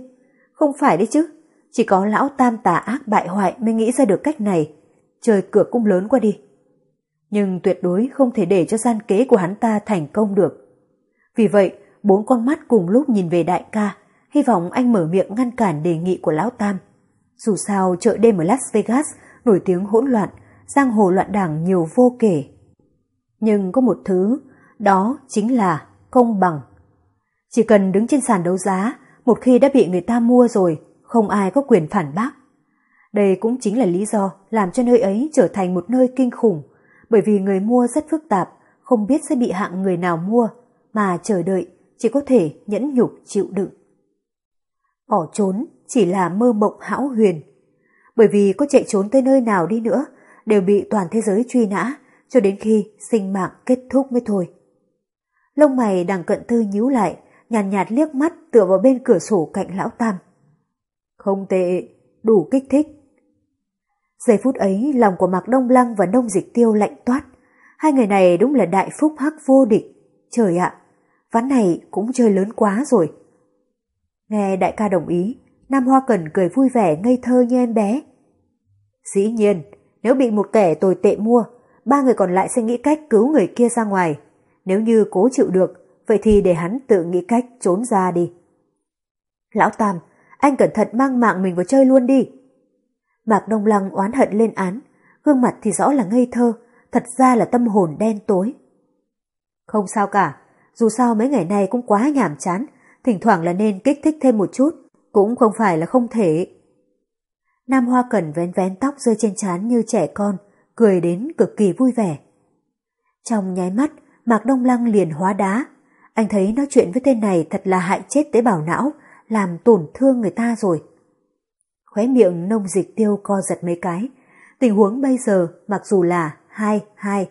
Không phải đấy chứ, chỉ có lão tam tà ác bại hoại mới nghĩ ra được cách này. Trời cửa cũng lớn qua đi. Nhưng tuyệt đối không thể để cho gian kế của hắn ta thành công được. Vì vậy, bốn con mắt cùng lúc nhìn về đại ca, hy vọng anh mở miệng ngăn cản đề nghị của lão tam. Dù sao chợ đêm ở Las Vegas nổi tiếng hỗn loạn, giang hồ loạn đảng nhiều vô kể. Nhưng có một thứ, đó chính là công bằng. Chỉ cần đứng trên sàn đấu giá, một khi đã bị người ta mua rồi, không ai có quyền phản bác. Đây cũng chính là lý do làm cho nơi ấy trở thành một nơi kinh khủng, bởi vì người mua rất phức tạp, không biết sẽ bị hạng người nào mua, mà chờ đợi chỉ có thể nhẫn nhục chịu đựng. Bỏ trốn chỉ là mơ mộng hão huyền, bởi vì có chạy trốn tới nơi nào đi nữa đều bị toàn thế giới truy nã cho đến khi sinh mạng kết thúc mới thôi. Lông mày đằng cận tư nhíu lại, nhàn nhạt, nhạt liếc mắt tựa vào bên cửa sổ cạnh lão Tam. Không tệ, đủ kích thích. Giây phút ấy, lòng của Mạc Đông Lăng và Đông Dịch Tiêu lạnh toát. Hai người này đúng là đại phúc hắc vô địch. Trời ạ, ván này cũng chơi lớn quá rồi. Nghe đại ca đồng ý, Nam Hoa Cần cười vui vẻ ngây thơ như em bé. Dĩ nhiên, nếu bị một kẻ tồi tệ mua, ba người còn lại sẽ nghĩ cách cứu người kia ra ngoài. Nếu như cố chịu được, vậy thì để hắn tự nghĩ cách trốn ra đi. Lão Tam, anh cẩn thận mang mạng mình vào chơi luôn đi. Mạc Đông Lăng oán hận lên án, gương mặt thì rõ là ngây thơ, thật ra là tâm hồn đen tối. Không sao cả, dù sao mấy ngày nay cũng quá nhàm chán, thỉnh thoảng là nên kích thích thêm một chút, cũng không phải là không thể. Nam Hoa Cẩn vén vén tóc rơi trên trán như trẻ con, cười đến cực kỳ vui vẻ. Trong nháy mắt, Mạc Đông Lăng liền hóa đá. Anh thấy nói chuyện với tên này thật là hại chết tế bào não, làm tổn thương người ta rồi. Khóe miệng nông dịch tiêu co giật mấy cái. Tình huống bây giờ mặc dù là hai hai,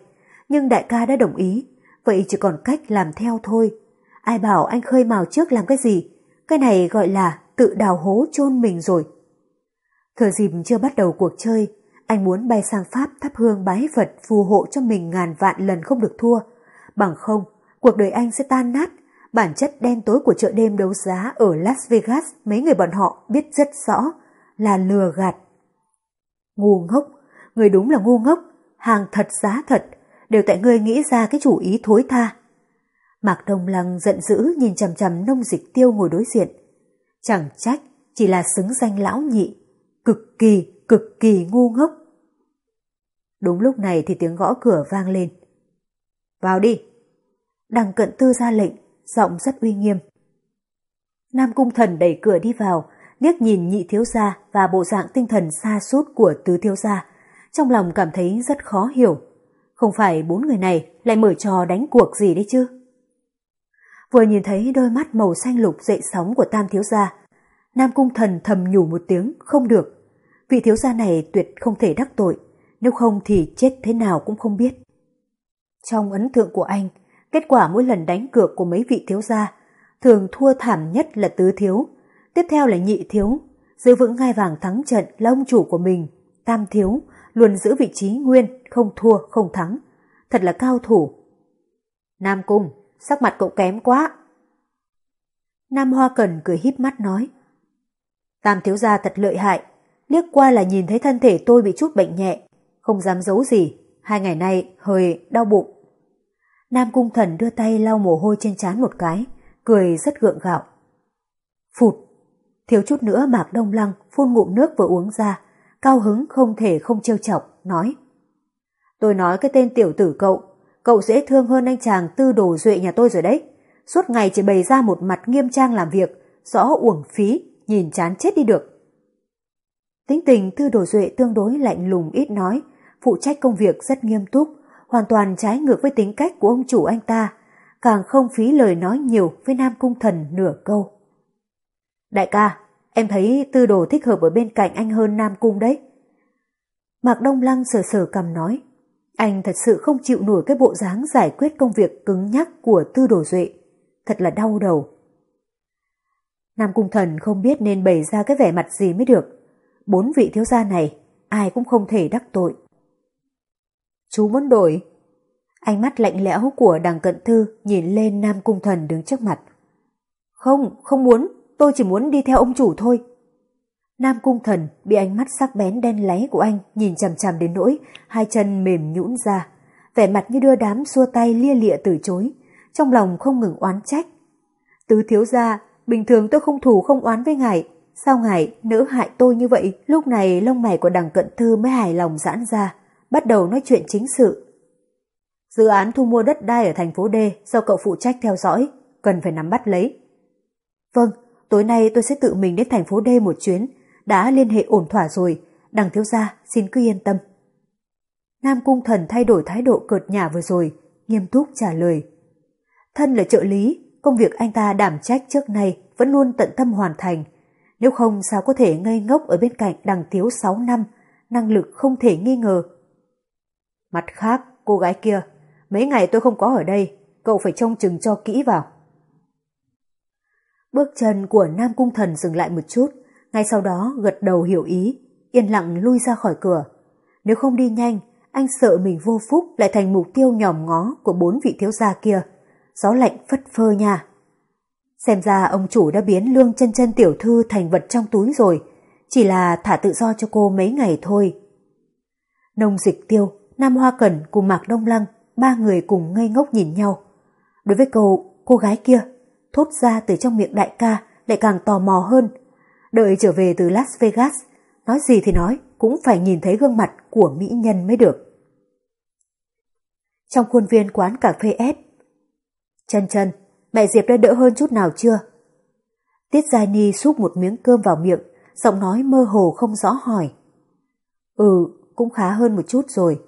nhưng đại ca đã đồng ý, vậy chỉ còn cách làm theo thôi. Ai bảo anh khơi mào trước làm cái gì? Cái này gọi là tự đào hố chôn mình rồi. Thừa dịp chưa bắt đầu cuộc chơi, anh muốn bay sang Pháp thắp hương bái Phật phù hộ cho mình ngàn vạn lần không được thua. Bằng không, cuộc đời anh sẽ tan nát. Bản chất đen tối của chợ đêm đấu giá ở Las Vegas mấy người bọn họ biết rất rõ là lừa gạt. Ngu ngốc, người đúng là ngu ngốc, hàng thật giá thật, đều tại ngươi nghĩ ra cái chủ ý thối tha. Mạc Đông Lăng giận dữ nhìn chằm chằm nông dịch tiêu ngồi đối diện. Chẳng trách, chỉ là xứng danh lão nhị, cực kỳ, cực kỳ ngu ngốc. Đúng lúc này thì tiếng gõ cửa vang lên. Vào đi. Đằng cận tư ra lệnh, giọng rất uy nghiêm. Nam cung thần đẩy cửa đi vào, liếc nhìn nhị thiếu gia và bộ dạng tinh thần xa sút của tứ thiếu gia, trong lòng cảm thấy rất khó hiểu. Không phải bốn người này lại mở trò đánh cuộc gì đấy chứ? Vừa nhìn thấy đôi mắt màu xanh lục dậy sóng của tam thiếu gia, Nam cung thần thầm nhủ một tiếng không được. Vị thiếu gia này tuyệt không thể đắc tội, nếu không thì chết thế nào cũng không biết. Trong ấn tượng của anh, kết quả mỗi lần đánh cược của mấy vị thiếu gia thường thua thảm nhất là tứ thiếu, tiếp theo là nhị thiếu, giữ vững ngai vàng thắng trận là ông chủ của mình, tam thiếu, luôn giữ vị trí nguyên, không thua, không thắng. Thật là cao thủ. Nam Cung, sắc mặt cậu kém quá. Nam Hoa Cần cười híp mắt nói. Tam thiếu gia thật lợi hại, liếc qua là nhìn thấy thân thể tôi bị chút bệnh nhẹ, không dám giấu gì, hai ngày nay hơi đau bụng. Nam Cung Thần đưa tay lau mồ hôi trên trán một cái, cười rất gượng gạo. Phụt, thiếu chút nữa Mạc Đông Lăng phun ngụm nước vừa uống ra, cao hứng không thể không trêu chọc, nói. Tôi nói cái tên tiểu tử cậu, cậu dễ thương hơn anh chàng tư đồ duệ nhà tôi rồi đấy. Suốt ngày chỉ bày ra một mặt nghiêm trang làm việc, rõ uổng phí, nhìn chán chết đi được. Tính tình tư đồ duệ tương đối lạnh lùng ít nói, phụ trách công việc rất nghiêm túc, hoàn toàn trái ngược với tính cách của ông chủ anh ta, càng không phí lời nói nhiều với Nam Cung Thần nửa câu. Đại ca, em thấy tư đồ thích hợp ở bên cạnh anh hơn Nam Cung đấy. Mạc Đông Lăng sờ sờ cầm nói, anh thật sự không chịu nổi cái bộ dáng giải quyết công việc cứng nhắc của tư đồ duệ, thật là đau đầu. Nam Cung Thần không biết nên bày ra cái vẻ mặt gì mới được. Bốn vị thiếu gia này, ai cũng không thể đắc tội. Chú muốn đổi. Ánh mắt lạnh lẽo của đằng cận thư nhìn lên Nam Cung Thần đứng trước mặt. Không, không muốn, tôi chỉ muốn đi theo ông chủ thôi. Nam Cung Thần bị ánh mắt sắc bén đen láy của anh nhìn chằm chằm đến nỗi hai chân mềm nhũn ra, vẻ mặt như đưa đám xua tay lia lịa từ chối, trong lòng không ngừng oán trách. Tứ thiếu gia, bình thường tôi không thù không oán với ngài, sao ngài nỡ hại tôi như vậy? Lúc này lông mày của đằng cận thư mới hài lòng giãn ra, bắt đầu nói chuyện chính sự. Dự án thu mua đất đai ở thành phố D do cậu phụ trách theo dõi, cần phải nắm bắt lấy. Vâng, tối nay tôi sẽ tự mình đến thành phố D một chuyến, đã liên hệ ổn thỏa rồi, đằng thiếu gia xin cứ yên tâm. Nam Cung Thần thay đổi thái độ cợt nhả vừa rồi, nghiêm túc trả lời. Thân là trợ lý, công việc anh ta đảm trách trước nay vẫn luôn tận tâm hoàn thành. Nếu không sao có thể ngây ngốc ở bên cạnh đằng thiếu 6 năm, năng lực không thể nghi ngờ. Mặt khác, cô gái kia, mấy ngày tôi không có ở đây, cậu phải trông chừng cho kỹ vào. Bước chân của Nam Cung Thần dừng lại một chút, ngay sau đó gật đầu hiểu ý, yên lặng lui ra khỏi cửa. Nếu không đi nhanh, anh sợ mình vô phúc lại thành mục tiêu nhòm ngó của bốn vị thiếu gia kia. Gió lạnh phất phơ nha. Xem ra ông chủ đã biến lương chân chân tiểu thư thành vật trong túi rồi, chỉ là thả tự do cho cô mấy ngày thôi. Nông dịch tiêu, Nam Hoa Cẩn cùng Mạc Đông Lăng, ba người cùng ngây ngốc nhìn nhau. Đối với câu cô gái kia, thốt ra từ trong miệng đại ca lại càng tò mò hơn. Đợi trở về từ Las Vegas, nói gì thì nói, cũng phải nhìn thấy gương mặt của mỹ nhân mới được. Trong khuôn viên quán cà phê ép chân chân, mẹ Diệp đã đỡ hơn chút nào chưa? Tiết Giai Ni xúc một miếng cơm vào miệng, giọng nói mơ hồ không rõ hỏi. Ừ, cũng khá hơn một chút rồi.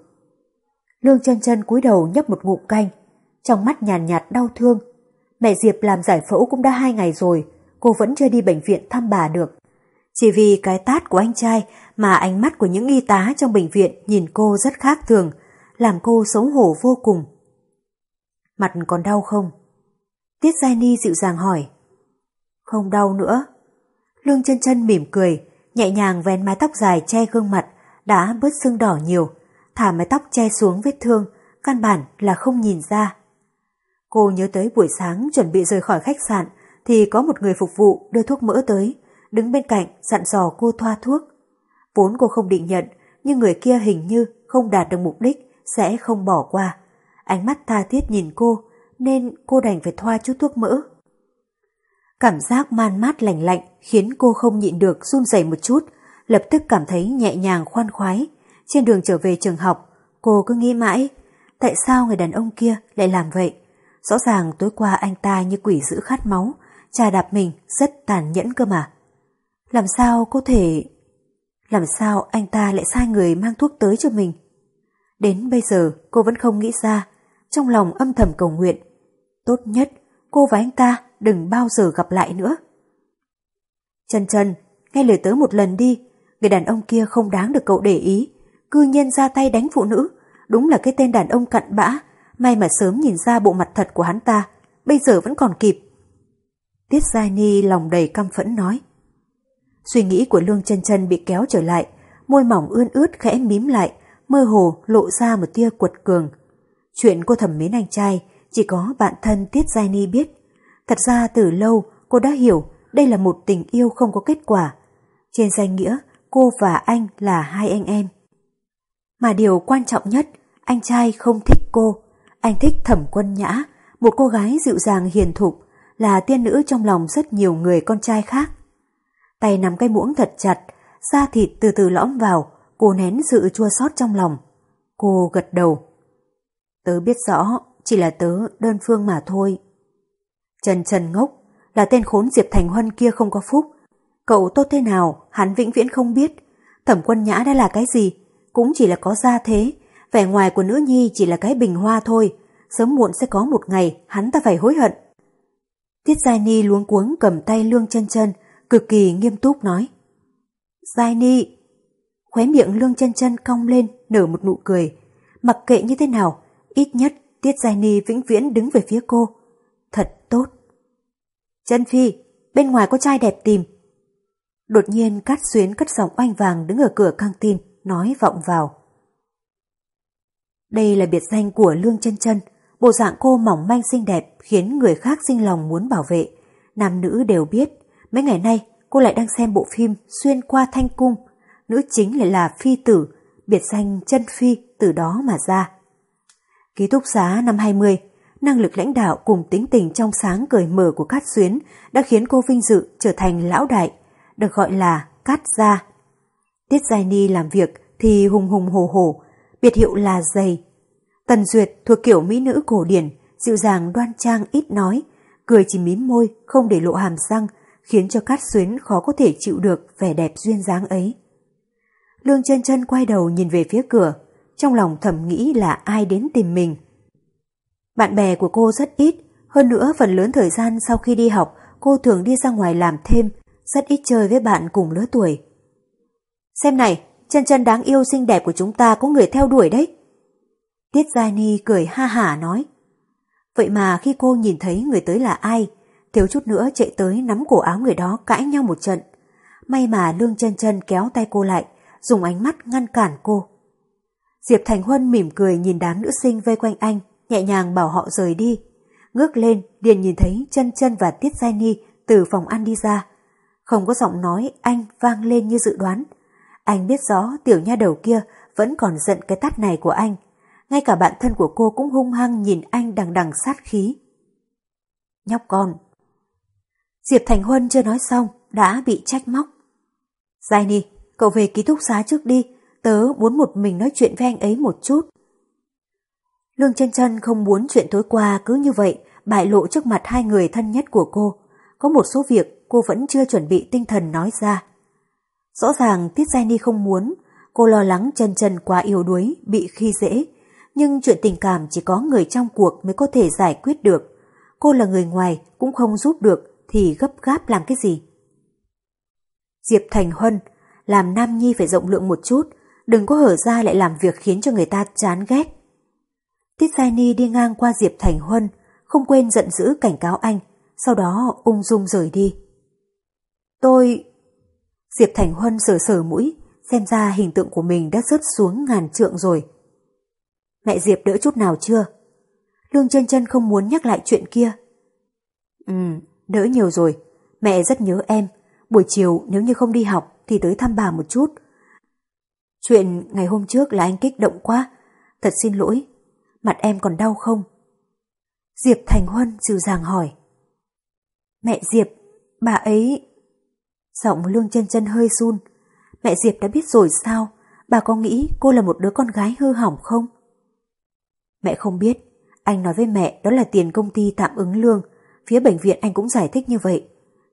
Lương chân chân cúi đầu nhấp một ngụm canh, trong mắt nhàn nhạt, nhạt đau thương. Mẹ Diệp làm giải phẫu cũng đã hai ngày rồi, cô vẫn chưa đi bệnh viện thăm bà được. Chỉ vì cái tát của anh trai mà ánh mắt của những y tá trong bệnh viện nhìn cô rất khác thường, làm cô xấu hổ vô cùng. Mặt còn đau không? Tiết Giai Ni dịu dàng hỏi. Không đau nữa. Lương chân chân mỉm cười, nhẹ nhàng vén mái tóc dài che gương mặt, đã bớt sưng đỏ nhiều, thả mái tóc che xuống vết thương, căn bản là không nhìn ra. Cô nhớ tới buổi sáng chuẩn bị rời khỏi khách sạn thì có một người phục vụ đưa thuốc mỡ tới, đứng bên cạnh dặn dò cô thoa thuốc. Vốn cô không định nhận, nhưng người kia hình như không đạt được mục đích sẽ không bỏ qua. Ánh mắt tha thiết nhìn cô, nên cô đành phải thoa chút thuốc mỡ. Cảm giác man mát lành lạnh khiến cô không nhịn được run rẩy một chút, lập tức cảm thấy nhẹ nhàng khoan khoái. Trên đường trở về trường học, cô cứ nghĩ mãi, tại sao người đàn ông kia lại làm vậy? Rõ ràng tối qua anh ta như quỷ giữ khát máu, trà đạp mình rất tàn nhẫn cơ mà. Làm sao có thể... Làm sao anh ta lại sai người mang thuốc tới cho mình? Đến bây giờ cô vẫn không nghĩ ra, trong lòng âm thầm cầu nguyện. Tốt nhất cô và anh ta đừng bao giờ gặp lại nữa. Chân chân, nghe lời tớ một lần đi, người đàn ông kia không đáng được cậu để ý, cư nhiên ra tay đánh phụ nữ, đúng là cái tên đàn ông cặn bã, may mà sớm nhìn ra bộ mặt thật của hắn ta, bây giờ vẫn còn kịp. Tiết Giai Ni lòng đầy căm phẫn nói. Suy nghĩ của Lương chân chân bị kéo trở lại, môi mỏng ươn ướt khẽ mím lại, mơ hồ lộ ra một tia quật cường. Chuyện cô thầm mến anh trai chỉ có bạn thân Tiết Giai Ni biết. Thật ra từ lâu cô đã hiểu đây là một tình yêu không có kết quả. Trên danh nghĩa, cô và anh là hai anh em. Mà điều quan trọng nhất, anh trai không thích cô. Anh thích thẩm quân nhã, một cô gái dịu dàng hiền thục, là tiên nữ trong lòng rất nhiều người con trai khác. Tay nắm cái muỗng thật chặt, da thịt từ từ lõm vào, cô nén sự chua xót trong lòng. Cô gật đầu. Tớ biết rõ, chỉ là tớ đơn phương mà thôi. Trần Trần ngốc, là tên khốn Diệp Thành Huân kia không có phúc. Cậu tốt thế nào, hắn vĩnh viễn không biết. Thẩm quân nhã đã là cái gì, cũng chỉ là có gia thế. Vẻ ngoài của nữ nhi chỉ là cái bình hoa thôi. Sớm muộn sẽ có một ngày hắn ta phải hối hận. Tiết Giai Ni luống cuống cầm tay Lương chân chân, cực kỳ nghiêm túc nói. Giai Ni! Khóe miệng Lương chân chân cong lên, nở một nụ cười. Mặc kệ như thế nào, ít nhất Tiết Giai Ni vĩnh viễn đứng về phía cô. Thật tốt. Chân Phi, bên ngoài có trai đẹp tìm. Đột nhiên Cát Xuyến cất giọng oanh vàng đứng ở cửa căng tin, nói vọng vào. Đây là biệt danh của Lương chân chân bộ dạng cô mỏng manh xinh đẹp khiến người khác sinh lòng muốn bảo vệ. Nam nữ đều biết, mấy ngày nay cô lại đang xem bộ phim Xuyên qua thanh cung. Nữ chính lại là Phi Tử, biệt danh chân Phi từ đó mà ra. Ký túc xá năm 20, năng lực lãnh đạo cùng tính tình trong sáng cởi mở của Cát Xuyến đã khiến cô vinh dự trở thành lão đại, được gọi là Cát Gia. Tiết Giai Ni làm việc thì hùng hùng hồ hồ, biệt hiệu là dày. Tần Duyệt thuộc kiểu mỹ nữ cổ điển, dịu dàng đoan trang ít nói, cười chỉ mím môi, không để lộ hàm răng, khiến cho Cát Xuyến khó có thể chịu được vẻ đẹp duyên dáng ấy. Lương chân chân quay đầu nhìn về phía cửa, trong lòng thầm nghĩ là ai đến tìm mình. Bạn bè của cô rất ít, hơn nữa phần lớn thời gian sau khi đi học cô thường đi ra ngoài làm thêm, rất ít chơi với bạn cùng lứa tuổi. Xem này, chân chân đáng yêu xinh đẹp của chúng ta có người theo đuổi đấy. Tiết Giai Ni cười ha hả nói. Vậy mà khi cô nhìn thấy người tới là ai, thiếu chút nữa chạy tới nắm cổ áo người đó cãi nhau một trận. May mà Lương chân chân kéo tay cô lại, dùng ánh mắt ngăn cản cô. Diệp Thành Huân mỉm cười nhìn đám nữ sinh vây quanh anh, nhẹ nhàng bảo họ rời đi. Ngước lên, liền nhìn thấy chân chân và Tiết Giai Ni từ phòng ăn đi ra. Không có giọng nói anh vang lên như dự đoán. Anh biết rõ tiểu nha đầu kia vẫn còn giận cái tát này của anh. Ngay cả bạn thân của cô cũng hung hăng nhìn anh đằng đằng sát khí. Nhóc con. Diệp Thành Huân chưa nói xong, đã bị trách móc. Giai Ni, cậu về ký túc xá trước đi, tớ muốn một mình nói chuyện với anh ấy một chút. Lương chân chân không muốn chuyện tối qua cứ như vậy bại lộ trước mặt hai người thân nhất của cô. Có một số việc cô vẫn chưa chuẩn bị tinh thần nói ra. Rõ ràng Tiết Giai Ni không muốn, cô lo lắng chân chân quá yếu đuối, bị khi dễ. Nhưng chuyện tình cảm chỉ có người trong cuộc mới có thể giải quyết được. Cô là người ngoài cũng không giúp được thì gấp gáp làm cái gì. Diệp Thành Huân, làm Nam Nhi phải rộng lượng một chút, đừng có hở ra lại làm việc khiến cho người ta chán ghét. Tiết Giai Ni đi ngang qua Diệp Thành Huân, không quên giận dữ cảnh cáo anh, sau đó ung dung rời đi. Tôi... Diệp Thành Huân sờ sờ mũi, xem ra hình tượng của mình đã rớt xuống ngàn trượng rồi. Mẹ Diệp đỡ chút nào chưa? Lương chân chân không muốn nhắc lại chuyện kia. Ừ, đỡ nhiều rồi. Mẹ rất nhớ em. Buổi chiều nếu như không đi học thì tới thăm bà một chút. Chuyện ngày hôm trước là anh kích động quá. Thật xin lỗi. Mặt em còn đau không? Diệp Thành Huân dịu dàng hỏi. Mẹ Diệp, bà ấy... Giọng lương chân chân hơi run. Mẹ Diệp đã biết rồi sao? Bà có nghĩ cô là một đứa con gái hư hỏng không? Mẹ không biết. Anh nói với mẹ đó là tiền công ty tạm ứng lương. Phía bệnh viện anh cũng giải thích như vậy.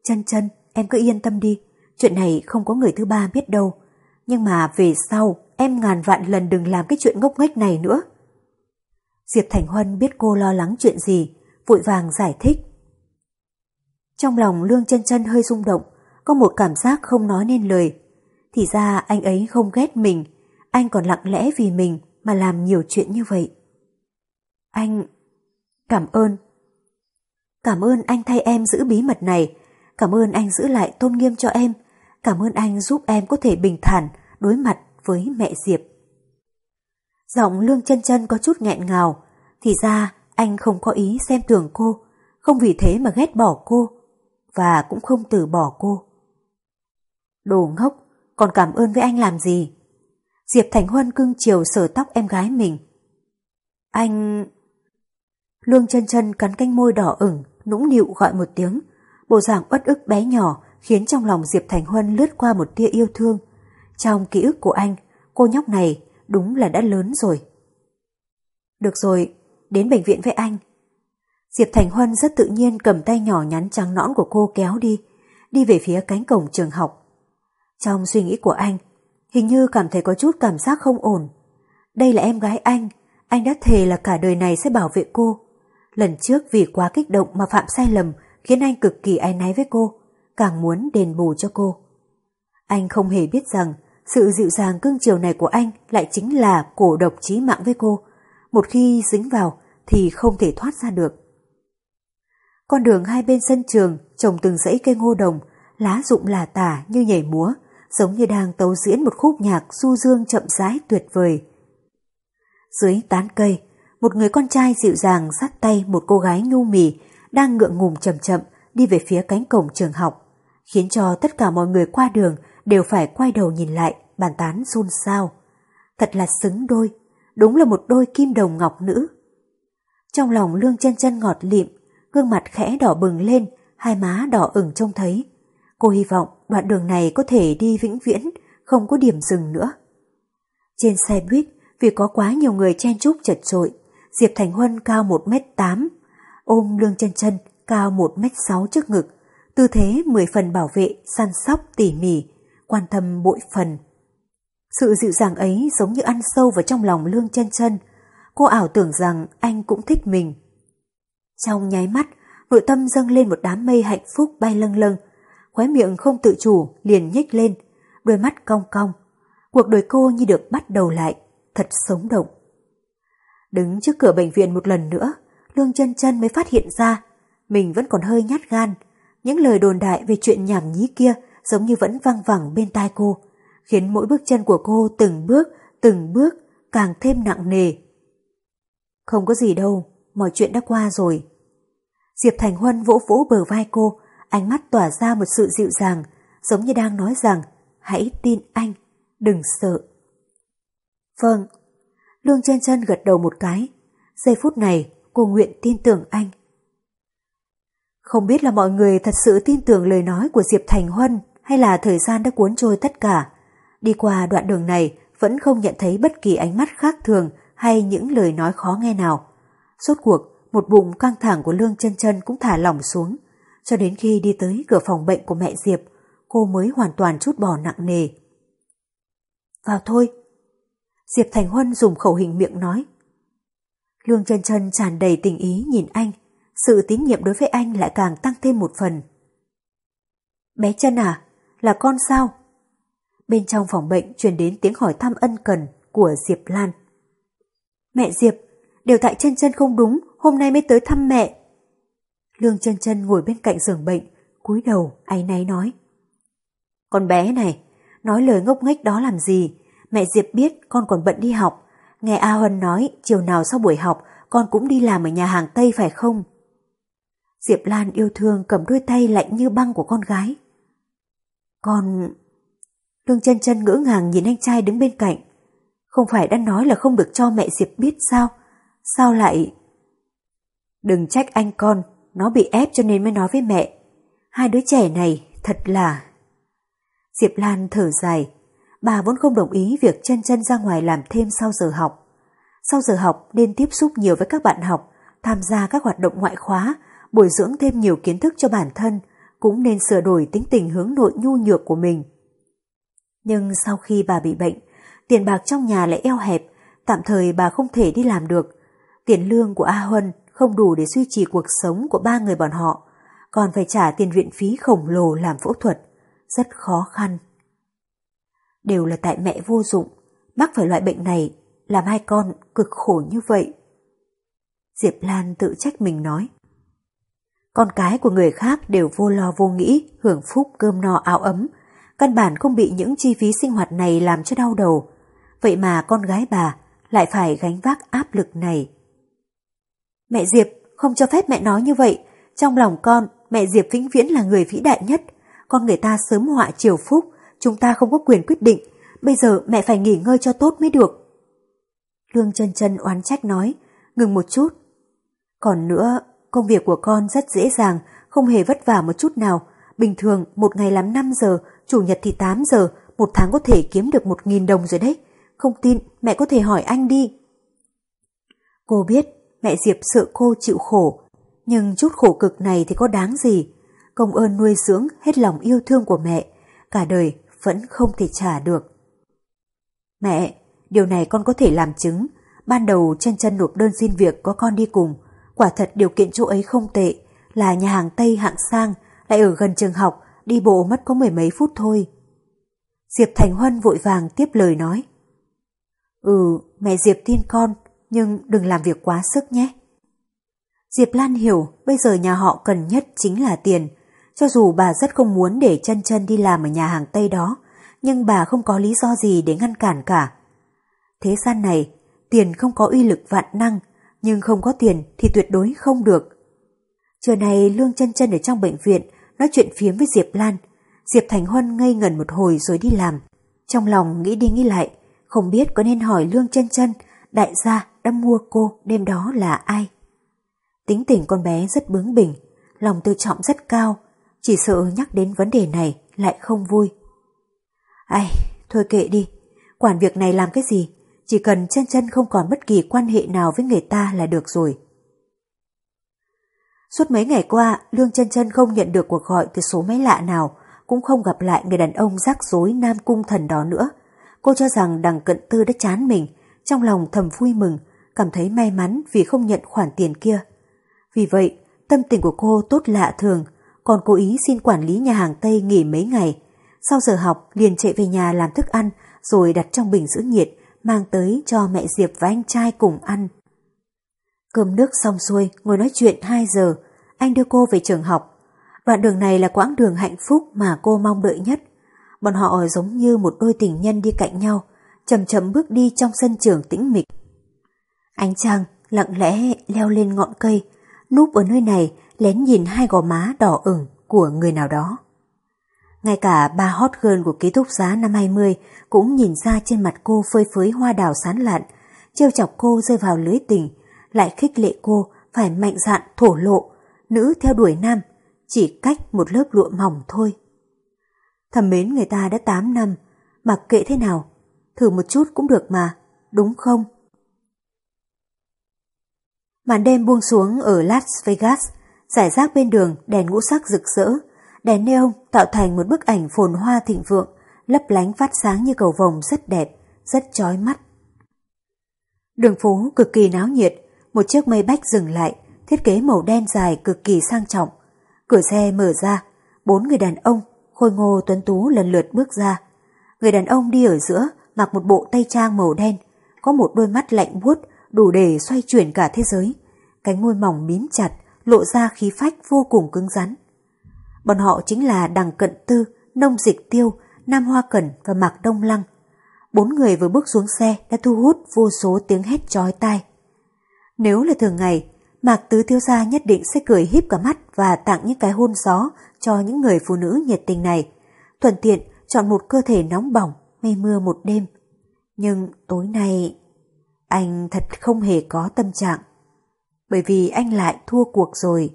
Chân chân, em cứ yên tâm đi. Chuyện này không có người thứ ba biết đâu. Nhưng mà về sau, em ngàn vạn lần đừng làm cái chuyện ngốc nghếch này nữa. Diệp Thành Huân biết cô lo lắng chuyện gì, vội vàng giải thích. Trong lòng Lương chân chân hơi rung động, có một cảm giác không nói nên lời. Thì ra anh ấy không ghét mình, anh còn lặng lẽ vì mình mà làm nhiều chuyện như vậy. Anh... Cảm ơn. Cảm ơn anh thay em giữ bí mật này. Cảm ơn anh giữ lại tôn nghiêm cho em. Cảm ơn anh giúp em có thể bình thản đối mặt với mẹ Diệp. Giọng lương chân chân có chút nghẹn ngào. Thì ra anh không có ý xem thường cô. Không vì thế mà ghét bỏ cô. Và cũng không từ bỏ cô. Đồ ngốc, còn cảm ơn với anh làm gì? Diệp Thành Huân cưng chiều sờ tóc em gái mình. Anh... Lương chân chân cắn canh môi đỏ ửng, nũng nịu gọi một tiếng. Bộ dạng uất ức bé nhỏ khiến trong lòng Diệp Thành Huân lướt qua một tia yêu thương. Trong ký ức của anh, cô nhóc này đúng là đã lớn rồi. Được rồi, đến bệnh viện với anh. Diệp Thành Huân rất tự nhiên cầm tay nhỏ nhắn trắng nõn của cô kéo đi, đi về phía cánh cổng trường học. Trong suy nghĩ của anh, hình như cảm thấy có chút cảm giác không ổn. Đây là em gái anh, anh đã thề là cả đời này sẽ bảo vệ cô. Lần trước vì quá kích động mà phạm sai lầm khiến anh cực kỳ áy náy với cô, càng muốn đền bù cho cô. Anh không hề biết rằng sự dịu dàng cương chiều này của anh lại chính là cổ độc chí mạng với cô. Một khi dính vào thì không thể thoát ra được. Con đường hai bên sân trường trồng từng dãy cây ngô đồng, lá rụng là tả như nhảy múa, giống như đang tấu diễn một khúc nhạc du dương chậm rãi tuyệt vời. Dưới tán cây, một người con trai dịu dàng dắt tay một cô gái nhu mì đang ngượng ngùng chậm chậm đi về phía cánh cổng trường học, khiến cho tất cả mọi người qua đường đều phải quay đầu nhìn lại, bàn tán xôn xao. Thật là xứng đôi, đúng là một đôi kim đồng ngọc nữ. Trong lòng lương chân chân ngọt lịm, gương mặt khẽ đỏ bừng lên, hai má đỏ ửng trông thấy. Cô hy vọng đoạn đường này có thể đi vĩnh viễn, không có điểm dừng nữa. Trên xe buýt, vì có quá nhiều người chen chúc chật trội, Diệp Thành Huân cao 1m8, ôm lương chân chân cao 1m6 trước ngực, tư thế 10 phần bảo vệ, săn sóc tỉ mỉ, quan tâm mỗi phần. Sự dịu dàng ấy giống như ăn sâu vào trong lòng lương chân chân, cô ảo tưởng rằng anh cũng thích mình. Trong nháy mắt, nội tâm dâng lên một đám mây hạnh phúc bay lâng lâng, khóe miệng không tự chủ liền nhếch lên, đôi mắt cong cong. Cuộc đời cô như được bắt đầu lại, thật sống động. Đứng trước cửa bệnh viện một lần nữa, Lương chân chân mới phát hiện ra mình vẫn còn hơi nhát gan. Những lời đồn đại về chuyện nhảm nhí kia giống như vẫn văng vẳng bên tai cô, khiến mỗi bước chân của cô từng bước, từng bước càng thêm nặng nề. Không có gì đâu, mọi chuyện đã qua rồi. Diệp Thành Huân vỗ vỗ bờ vai cô, ánh mắt tỏa ra một sự dịu dàng, giống như đang nói rằng hãy tin anh, đừng sợ. Vâng. Lương chân chân gật đầu một cái. Giây phút này cô nguyện tin tưởng anh. Không biết là mọi người thật sự tin tưởng lời nói của Diệp Thành Huân hay là thời gian đã cuốn trôi tất cả. Đi qua đoạn đường này vẫn không nhận thấy bất kỳ ánh mắt khác thường hay những lời nói khó nghe nào. Suốt cuộc, một bụng căng thẳng của Lương chân chân cũng thả lỏng xuống. Cho đến khi đi tới cửa phòng bệnh của mẹ Diệp, cô mới hoàn toàn chút bỏ nặng nề. Vào thôi. Diệp Thành Huân dùng khẩu hình miệng nói. Lương chân chân tràn đầy tình ý nhìn anh, sự tín nhiệm đối với anh lại càng tăng thêm một phần. Bé chân à, là con sao? Bên trong phòng bệnh truyền đến tiếng hỏi thăm ân cần của Diệp Lan. Mẹ Diệp, đều tại chân chân không đúng, hôm nay mới tới thăm mẹ. Lương chân chân ngồi bên cạnh giường bệnh, cúi đầu, áy náy nói. Con bé này, nói lời ngốc nghếch đó làm gì? Mẹ Diệp biết con còn bận đi học, Nghe A Huân nói chiều nào sau buổi học con cũng đi làm ở nhà hàng Tây phải không? Diệp Lan yêu thương cầm đôi tay lạnh như băng của con gái. Con... Lương chân chân ngỡ ngàng nhìn anh trai đứng bên cạnh. Không phải đã nói là không được cho mẹ Diệp biết sao? Sao lại... Đừng trách anh con, nó bị ép cho nên mới nói với mẹ. Hai đứa trẻ này thật là... Diệp Lan thở dài, bà vốn không đồng ý việc chân chân ra ngoài làm thêm sau giờ học. Sau giờ học nên tiếp xúc nhiều với các bạn học, tham gia các hoạt động ngoại khóa, bồi dưỡng thêm nhiều kiến thức cho bản thân, cũng nên sửa đổi tính tình hướng nội nhu nhược của mình. Nhưng sau khi bà bị bệnh, tiền bạc trong nhà lại eo hẹp, tạm thời bà không thể đi làm được. Tiền lương của A Huân không đủ để duy trì cuộc sống của ba người bọn họ, còn phải trả tiền viện phí khổng lồ làm phẫu thuật, rất khó khăn đều là tại mẹ vô dụng, mắc phải loại bệnh này, làm hai con cực khổ như vậy. Diệp Lan tự trách mình nói. Con cái của người khác đều vô lo vô nghĩ, hưởng phúc cơm no áo ấm, căn bản không bị những chi phí sinh hoạt này làm cho đau đầu. Vậy mà con gái bà lại phải gánh vác áp lực này. Mẹ Diệp, không cho phép mẹ nói như vậy. Trong lòng con, mẹ Diệp vĩnh viễn là người vĩ đại nhất. Con người ta sớm họa chiều phúc, chúng ta không có quyền quyết định, bây giờ mẹ phải nghỉ ngơi cho tốt mới được. Lương chân chân oán trách nói, ngừng một chút. Còn nữa, công việc của con rất dễ dàng, không hề vất vả một chút nào. Bình thường, một ngày làm 5 giờ, chủ nhật thì 8 giờ, một tháng có thể kiếm được 1.000 đồng rồi đấy. Không tin, mẹ có thể hỏi anh đi. Cô biết, mẹ Diệp sợ cô chịu khổ, nhưng chút khổ cực này thì có đáng gì. Công ơn nuôi dưỡng hết lòng yêu thương của mẹ, cả đời vẫn không thể trả được. Mẹ, điều này con có thể làm chứng. Ban đầu chân chân nộp đơn xin việc có con đi cùng. Quả thật điều kiện chỗ ấy không tệ, là nhà hàng Tây hạng sang, lại ở gần trường học, đi bộ mất có mười mấy phút thôi. Diệp Thành Huân vội vàng tiếp lời nói. Ừ, mẹ Diệp tin con, nhưng đừng làm việc quá sức nhé. Diệp Lan hiểu bây giờ nhà họ cần nhất chính là tiền. Cho dù bà rất không muốn để chân chân đi làm ở nhà hàng Tây đó, nhưng bà không có lý do gì để ngăn cản cả. Thế gian này, tiền không có uy lực vạn năng, nhưng không có tiền thì tuyệt đối không được. Trưa này Lương chân chân ở trong bệnh viện nói chuyện phiếm với Diệp Lan. Diệp Thành Huân ngây ngẩn một hồi rồi đi làm. Trong lòng nghĩ đi nghĩ lại, không biết có nên hỏi Lương chân chân đại gia đã mua cô đêm đó là ai. Tính tình con bé rất bướng bỉnh, lòng tự trọng rất cao, chỉ sợ nhắc đến vấn đề này lại không vui. Ai, thôi kệ đi, quản việc này làm cái gì, chỉ cần chân chân không còn bất kỳ quan hệ nào với người ta là được rồi. Suốt mấy ngày qua, Lương chân chân không nhận được cuộc gọi từ số máy lạ nào, cũng không gặp lại người đàn ông rắc rối nam cung thần đó nữa. Cô cho rằng đằng cận tư đã chán mình, trong lòng thầm vui mừng, cảm thấy may mắn vì không nhận khoản tiền kia. Vì vậy, tâm tình của cô tốt lạ thường, còn cố ý xin quản lý nhà hàng Tây nghỉ mấy ngày. Sau giờ học, liền chạy về nhà làm thức ăn, rồi đặt trong bình giữ nhiệt, mang tới cho mẹ Diệp và anh trai cùng ăn. Cơm nước xong xuôi, ngồi nói chuyện 2 giờ, anh đưa cô về trường học. Đoạn đường này là quãng đường hạnh phúc mà cô mong đợi nhất. Bọn họ giống như một đôi tình nhân đi cạnh nhau, chậm chậm bước đi trong sân trường tĩnh mịch. Anh chàng lặng lẽ leo lên ngọn cây, núp ở nơi này lén nhìn hai gò má đỏ ửng của người nào đó. Ngay cả ba hot girl của ký túc giá năm 20 cũng nhìn ra trên mặt cô phơi phới hoa đào sán lạn, trêu chọc cô rơi vào lưới tình, lại khích lệ cô phải mạnh dạn thổ lộ, nữ theo đuổi nam, chỉ cách một lớp lụa mỏng thôi. Thầm mến người ta đã 8 năm, mặc kệ thế nào, thử một chút cũng được mà, đúng không? Màn đêm buông xuống ở Las Vegas, giải rác bên đường đèn ngũ sắc rực rỡ, đèn neon tạo thành một bức ảnh phồn hoa thịnh vượng, lấp lánh phát sáng như cầu vồng rất đẹp, rất chói mắt. Đường phố cực kỳ náo nhiệt, một chiếc mây bách dừng lại, thiết kế màu đen dài cực kỳ sang trọng. Cửa xe mở ra, bốn người đàn ông, khôi ngô tuấn tú lần lượt bước ra. Người đàn ông đi ở giữa, mặc một bộ tay trang màu đen, có một đôi mắt lạnh buốt đủ để xoay chuyển cả thế giới. Cánh môi mỏng mím chặt, lộ ra khí phách vô cùng cứng rắn. Bọn họ chính là Đằng Cận Tư, Nông Dịch Tiêu, Nam Hoa Cẩn và Mạc Đông Lăng. Bốn người vừa bước xuống xe đã thu hút vô số tiếng hét chói tai. Nếu là thường ngày, Mạc Tứ Thiếu Gia nhất định sẽ cười híp cả mắt và tặng những cái hôn gió cho những người phụ nữ nhiệt tình này. Thuận tiện chọn một cơ thể nóng bỏng, mây mưa một đêm. Nhưng tối nay, anh thật không hề có tâm trạng. Bởi vì anh lại thua cuộc rồi.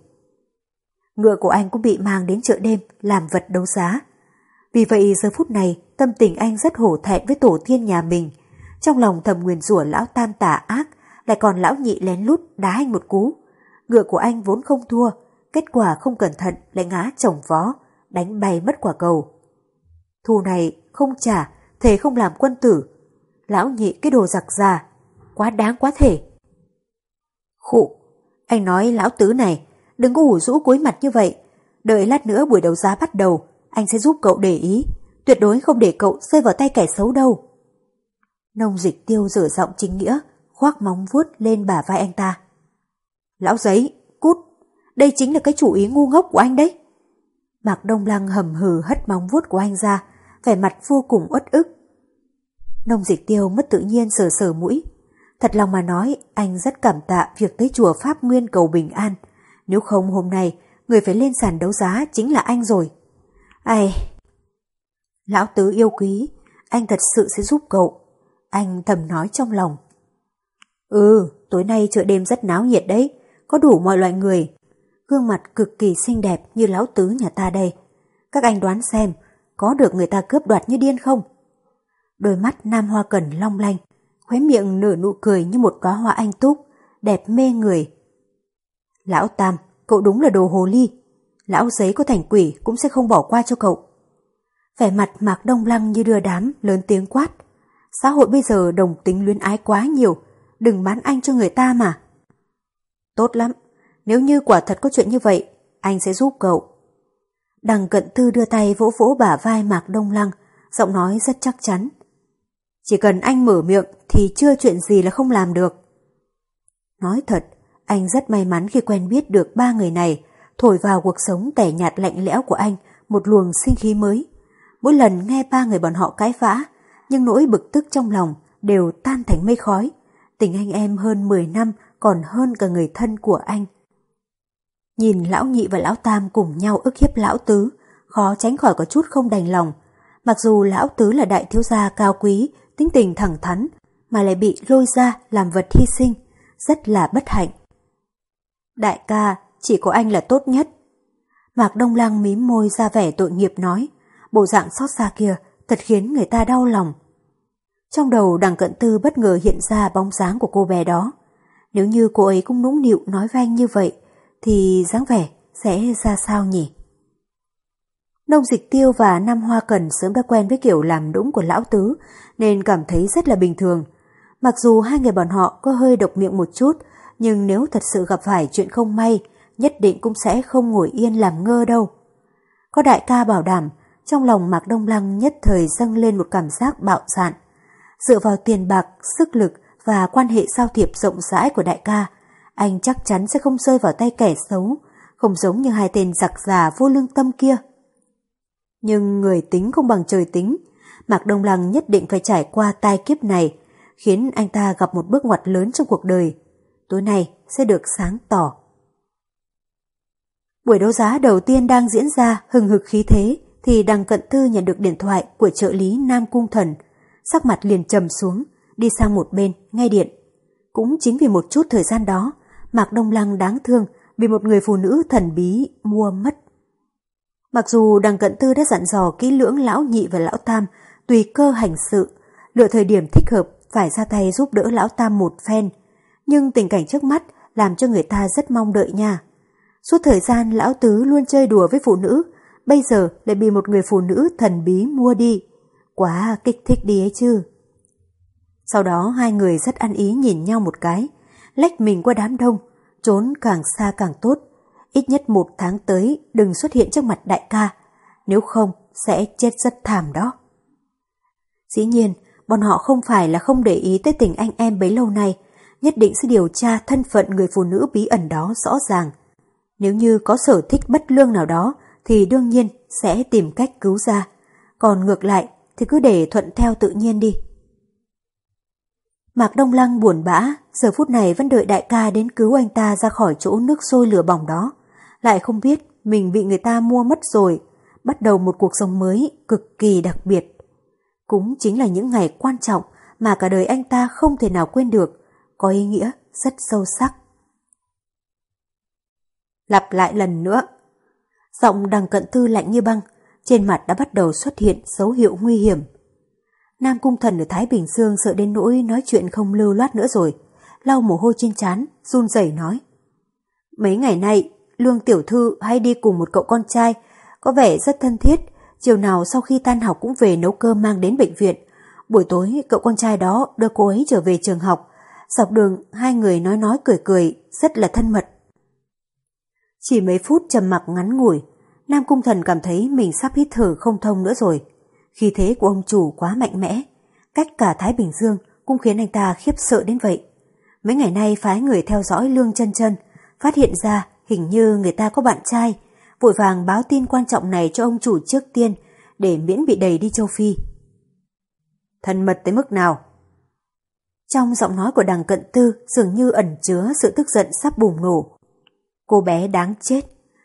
Ngựa của anh cũng bị mang đến chợ đêm làm vật đấu giá. Vì vậy giờ phút này tâm tình anh rất hổ thẹn với tổ tiên nhà mình. Trong lòng thầm nguyền rủa lão tam tà ác lại còn lão nhị lén lút đá anh một cú. Ngựa của anh vốn không thua, kết quả không cẩn thận lại ngã chồng vó, đánh bay mất quả cầu. Thù này không trả, thề không làm quân tử. Lão nhị cái đồ giặc già, quá đáng quá thể. Khụ, anh nói lão tứ này, đừng có ủ rũ cuối mặt như vậy. Đợi lát nữa buổi đấu giá bắt đầu, anh sẽ giúp cậu để ý, tuyệt đối không để cậu rơi vào tay kẻ xấu đâu. Nông dịch tiêu rửa giọng chính nghĩa, khoác móng vuốt lên bả vai anh ta. Lão giấy, cút, đây chính là cái chủ ý ngu ngốc của anh đấy. Mạc Đông Lăng hầm hừ hất móng vuốt của anh ra, vẻ mặt vô cùng uất ức. Nông dịch tiêu mất tự nhiên sờ sờ mũi. Thật lòng mà nói, anh rất cảm tạ việc tới chùa Pháp Nguyên cầu bình an. Nếu không hôm nay, người phải lên sàn đấu giá chính là anh rồi. Ai... Lão Tứ yêu quý, anh thật sự sẽ giúp cậu. Anh thầm nói trong lòng. Ừ, tối nay chợ đêm rất náo nhiệt đấy, có đủ mọi loại người. Gương mặt cực kỳ xinh đẹp như lão tứ nhà ta đây. Các anh đoán xem, có được người ta cướp đoạt như điên không? Đôi mắt Nam Hoa cần long lanh, khóe miệng nở nụ cười như một đóa hoa anh túc, đẹp mê người. Lão Tam, cậu đúng là đồ hồ ly. Lão giấy có thành quỷ cũng sẽ không bỏ qua cho cậu. Vẻ mặt Mạc Đông Lăng như đưa đám, lớn tiếng quát. Xã hội bây giờ đồng tính luyến ái quá nhiều, đừng bán anh cho người ta mà. Tốt lắm, nếu như quả thật có chuyện như vậy, anh sẽ giúp cậu. Đằng cận thư đưa tay vỗ vỗ bả vai Mạc Đông Lăng, giọng nói rất chắc chắn. Chỉ cần anh mở miệng thì chưa chuyện gì là không làm được. Nói thật, anh rất may mắn khi quen biết được ba người này, thổi vào cuộc sống tẻ nhạt lạnh lẽo của anh một luồng sinh khí mới. Mỗi lần nghe ba người bọn họ cãi vã, nhưng nỗi bực tức trong lòng đều tan thành mây khói. Tình anh em hơn 10 năm còn hơn cả người thân của anh. Nhìn lão nhị và lão tam cùng nhau ức hiếp lão tứ, khó tránh khỏi có chút không đành lòng. Mặc dù lão tứ là đại thiếu gia cao quý, tính tình thẳng thắn, mà lại bị lôi ra làm vật hy sinh, rất là bất hạnh. Đại ca, chỉ có anh là tốt nhất. Mạc Đông lang mím môi ra vẻ tội nghiệp nói, bộ dạng xót xa kia thật khiến người ta đau lòng. Trong đầu đằng cận tư bất ngờ hiện ra bóng dáng của cô bé đó. Nếu như cô ấy cũng nũng nịu nói với anh như vậy, thì dáng vẻ sẽ ra sao nhỉ? Nông dịch tiêu và Nam Hoa Cần sớm đã quen với kiểu làm đũng của lão tứ, nên cảm thấy rất là bình thường. Mặc dù hai người bọn họ có hơi độc miệng một chút, nhưng nếu thật sự gặp phải chuyện không may, nhất định cũng sẽ không ngồi yên làm ngơ đâu. Có đại ca bảo đảm, trong lòng Mạc Đông Lăng nhất thời dâng lên một cảm giác bạo dạn. Dựa vào tiền bạc, sức lực và quan hệ giao thiệp rộng rãi của đại ca, anh chắc chắn sẽ không rơi vào tay kẻ xấu, không giống như hai tên giặc già vô lương tâm kia. Nhưng người tính không bằng trời tính, Mạc Đông Lăng nhất định phải trải qua tai kiếp này, khiến anh ta gặp một bước ngoặt lớn trong cuộc đời. Tối nay sẽ được sáng tỏ. Buổi đấu giá đầu tiên đang diễn ra hừng hực khí thế, thì đằng cận thư nhận được điện thoại của trợ lý Nam Cung Thần. Sắc mặt liền trầm xuống, đi sang một bên, nghe điện. Cũng chính vì một chút thời gian đó, Mạc Đông Lăng đáng thương bị một người phụ nữ thần bí mua mất. Mặc dù đằng cận tư đã dặn dò kỹ lưỡng lão nhị và lão tam tùy cơ hành sự, lựa thời điểm thích hợp phải ra tay giúp đỡ lão tam một phen, nhưng tình cảnh trước mắt làm cho người ta rất mong đợi nha. Suốt thời gian lão tứ luôn chơi đùa với phụ nữ, bây giờ lại bị một người phụ nữ thần bí mua đi. Quá kích thích đi ấy chứ. Sau đó hai người rất ăn ý nhìn nhau một cái, lách mình qua đám đông, trốn càng xa càng tốt. Ít nhất một tháng tới đừng xuất hiện trước mặt đại ca, nếu không sẽ chết rất thảm đó. Dĩ nhiên, bọn họ không phải là không để ý tới tình anh em bấy lâu nay, nhất định sẽ điều tra thân phận người phụ nữ bí ẩn đó rõ ràng. Nếu như có sở thích bất lương nào đó, thì đương nhiên sẽ tìm cách cứu ra. Còn ngược lại thì cứ để thuận theo tự nhiên đi. Mạc Đông Lăng buồn bã, giờ phút này vẫn đợi đại ca đến cứu anh ta ra khỏi chỗ nước sôi lửa bỏng đó. Lại không biết mình bị người ta mua mất rồi, bắt đầu một cuộc sống mới cực kỳ đặc biệt. Cũng chính là những ngày quan trọng mà cả đời anh ta không thể nào quên được, có ý nghĩa rất sâu sắc. Lặp lại lần nữa, giọng đằng cận thư lạnh như băng, trên mặt đã bắt đầu xuất hiện dấu hiệu nguy hiểm. Nam Cung Thần ở Thái Bình Dương sợ đến nỗi nói chuyện không lưu loát nữa rồi, lau mồ hôi trên trán, run rẩy nói. Mấy ngày nay, Lương Tiểu Thư hay đi cùng một cậu con trai, có vẻ rất thân thiết, chiều nào sau khi tan học cũng về nấu cơm mang đến bệnh viện. Buổi tối, cậu con trai đó đưa cô ấy trở về trường học. Dọc đường, hai người nói nói cười cười, rất là thân mật. Chỉ mấy phút trầm mặc ngắn ngủi, Nam Cung Thần cảm thấy mình sắp hít thở không thông nữa rồi. Khi thế của ông chủ quá mạnh mẽ, cách cả Thái Bình Dương cũng khiến anh ta khiếp sợ đến vậy. Mấy ngày nay phái người theo dõi Lương chân chân, phát hiện ra hình như người ta có bạn trai, vội vàng báo tin quan trọng này cho ông chủ trước tiên để miễn bị đẩy đi châu Phi. Thân mật tới mức nào? Trong giọng nói của đằng cận tư dường như ẩn chứa sự tức giận sắp bùng nổ. Cô bé đáng chết,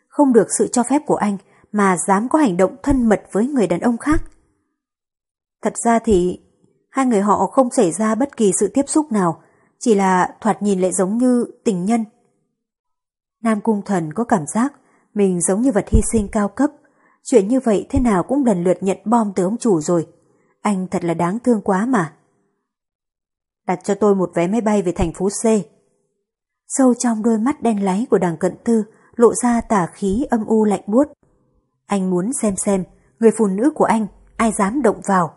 không được sự cho phép của anh mà dám có hành động thân mật với người đàn ông khác. Thật ra thì hai người họ không xảy ra bất kỳ sự tiếp xúc nào, chỉ là thoạt nhìn lại giống như tình nhân. Nam Cung Thần có cảm giác mình giống như vật hy sinh cao cấp. Chuyện như vậy thế nào cũng lần lượt nhận bom từ ông chủ rồi. Anh thật là đáng thương quá mà. Đặt cho tôi một vé máy bay về thành phố C. Sâu trong đôi mắt đen láy của đằng cận tư lộ ra tà khí âm u lạnh buốt. Anh muốn xem xem người phụ nữ của anh ai dám động vào.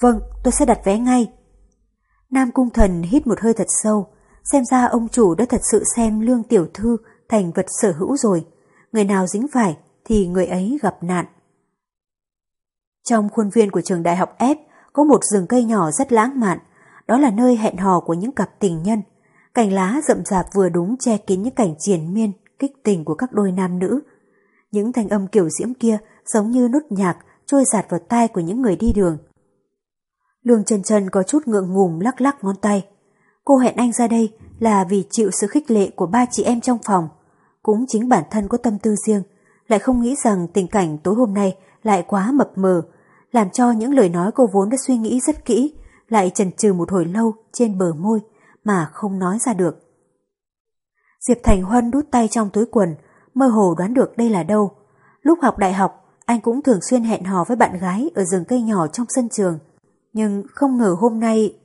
Vâng, tôi sẽ đặt vé ngay. Nam Cung Thần hít một hơi thật sâu, xem ra ông chủ đã thật sự xem lương tiểu thư thành vật sở hữu rồi. Người nào dính phải thì người ấy gặp nạn. Trong khuôn viên của trường đại học F có một rừng cây nhỏ rất lãng mạn, đó là nơi hẹn hò của những cặp tình nhân. Cành lá rậm rạp vừa đúng che kín những cảnh triển miên, kích tình của các đôi nam nữ. Những thanh âm kiểu diễm kia giống như nốt nhạc trôi giạt vào tai của những người đi đường. Lương Trần Trần có chút ngượng ngùng lắc lắc ngón tay. Cô hẹn anh ra đây là vì chịu sự khích lệ của ba chị em trong phòng. Cũng chính bản thân có tâm tư riêng, lại không nghĩ rằng tình cảnh tối hôm nay lại quá mập mờ, làm cho những lời nói cô vốn đã suy nghĩ rất kỹ, lại chần chừ một hồi lâu trên bờ môi mà không nói ra được. Diệp Thành Huân đút tay trong túi quần, mơ hồ đoán được đây là đâu. Lúc học đại học, anh cũng thường xuyên hẹn hò với bạn gái ở rừng cây nhỏ trong sân trường nhưng không ngờ hôm nay...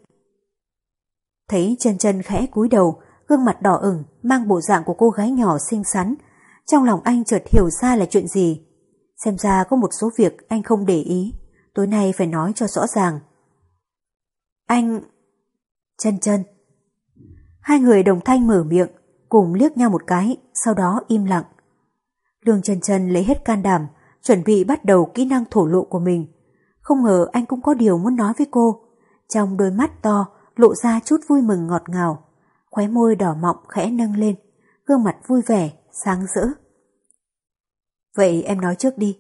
Thấy chân chân khẽ cúi đầu, gương mặt đỏ ửng mang bộ dạng của cô gái nhỏ xinh xắn. Trong lòng anh chợt hiểu ra là chuyện gì. Xem ra có một số việc anh không để ý, tối nay phải nói cho rõ ràng. Anh... Chân chân. Hai người đồng thanh mở miệng, cùng liếc nhau một cái, sau đó im lặng. Lương chân chân lấy hết can đảm, chuẩn bị bắt đầu kỹ năng thổ lộ của mình. Không ngờ anh cũng có điều muốn nói với cô. Trong đôi mắt to lộ ra chút vui mừng ngọt ngào. Khóe môi đỏ mọng khẽ nâng lên, gương mặt vui vẻ, sáng rỡ. Vậy em nói trước đi.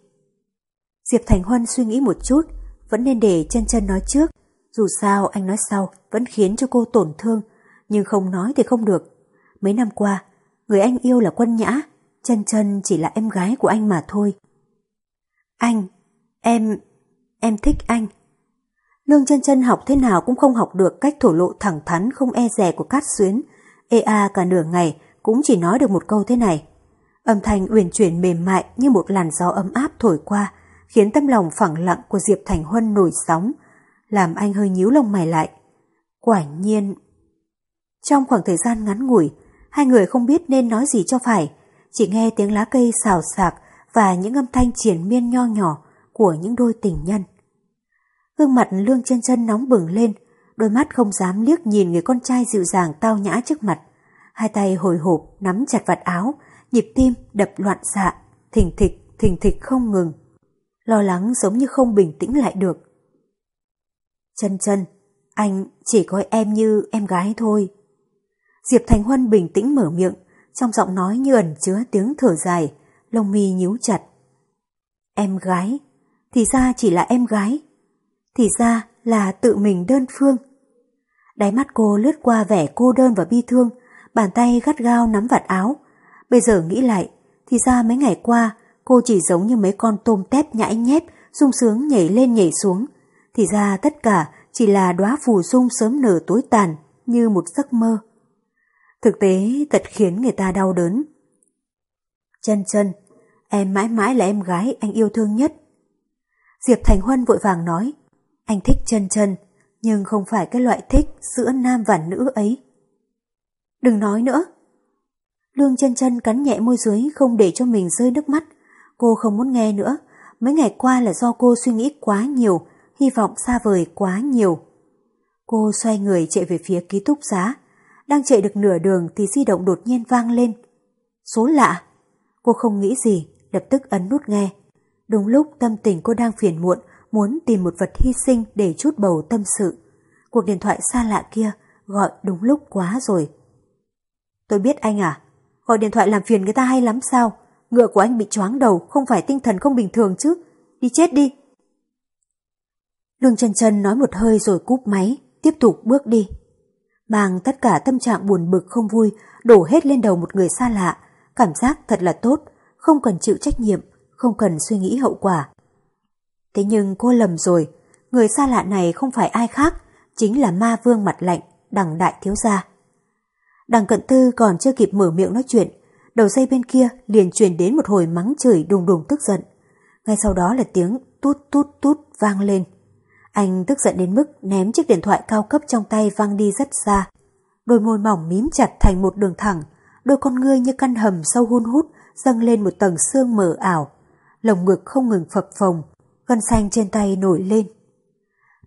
Diệp Thành Huân suy nghĩ một chút, vẫn nên để chân chân nói trước. Dù sao anh nói sau vẫn khiến cho cô tổn thương, nhưng không nói thì không được. Mấy năm qua, người anh yêu là quân nhã, chân chân chỉ là em gái của anh mà thôi. Anh, em, em thích anh. Lương chân chân học thế nào cũng không học được cách thổ lộ thẳng thắn không e rè của Cát Xuyến. Ê a cả nửa ngày cũng chỉ nói được một câu thế này. Âm thanh uyển chuyển mềm mại như một làn gió ấm áp thổi qua, khiến tâm lòng phẳng lặng của Diệp Thành Huân nổi sóng, làm anh hơi nhíu lông mày lại. Quả nhiên... Trong khoảng thời gian ngắn ngủi, hai người không biết nên nói gì cho phải, chỉ nghe tiếng lá cây xào xạc và những âm thanh triển miên nho nhỏ của những đôi tình nhân. Gương mặt Lương chân chân nóng bừng lên, đôi mắt không dám liếc nhìn người con trai dịu dàng tao nhã trước mặt. Hai tay hồi hộp nắm chặt vạt áo, nhịp tim đập loạn xạ, thình thịch, thình thịch không ngừng. Lo lắng giống như không bình tĩnh lại được. Chân chân, anh chỉ coi em như em gái thôi. Diệp Thành Huân bình tĩnh mở miệng, trong giọng nói như ẩn chứa tiếng thở dài, lông mi nhíu chặt. Em gái, thì ra chỉ là em gái thì ra là tự mình đơn phương. Đáy mắt cô lướt qua vẻ cô đơn và bi thương, bàn tay gắt gao nắm vạt áo. Bây giờ nghĩ lại, thì ra mấy ngày qua cô chỉ giống như mấy con tôm tép nhãi nhép, sung sướng nhảy lên nhảy xuống. Thì ra tất cả chỉ là đóa phù dung sớm nở tối tàn như một giấc mơ. Thực tế thật khiến người ta đau đớn. Chân chân, em mãi mãi là em gái anh yêu thương nhất. Diệp Thành Huân vội vàng nói, anh thích chân chân, nhưng không phải cái loại thích giữa nam và nữ ấy. Đừng nói nữa. Lương chân chân cắn nhẹ môi dưới không để cho mình rơi nước mắt. Cô không muốn nghe nữa. Mấy ngày qua là do cô suy nghĩ quá nhiều, hy vọng xa vời quá nhiều. Cô xoay người chạy về phía ký túc xá. Đang chạy được nửa đường thì di động đột nhiên vang lên. Số lạ. Cô không nghĩ gì, lập tức ấn nút nghe. Đúng lúc tâm tình cô đang phiền muộn, muốn tìm một vật hy sinh để chút bầu tâm sự. Cuộc điện thoại xa lạ kia gọi đúng lúc quá rồi. Tôi biết anh à, gọi điện thoại làm phiền người ta hay lắm sao? Ngựa của anh bị choáng đầu, không phải tinh thần không bình thường chứ. Đi chết đi. Lương chân chân nói một hơi rồi cúp máy, tiếp tục bước đi. Mang tất cả tâm trạng buồn bực không vui đổ hết lên đầu một người xa lạ. Cảm giác thật là tốt, không cần chịu trách nhiệm, không cần suy nghĩ hậu quả. Thế nhưng cô lầm rồi, người xa lạ này không phải ai khác, chính là ma vương mặt lạnh, đằng đại thiếu gia. Đằng cận tư còn chưa kịp mở miệng nói chuyện, đầu dây bên kia liền truyền đến một hồi mắng chửi đùng đùng tức giận. Ngay sau đó là tiếng tút tút tút vang lên. Anh tức giận đến mức ném chiếc điện thoại cao cấp trong tay văng đi rất xa. Đôi môi mỏng mím chặt thành một đường thẳng, đôi con ngươi như căn hầm sâu hun hút dâng lên một tầng xương mờ ảo. Lồng ngực không ngừng phập phồng, gân xanh trên tay nổi lên.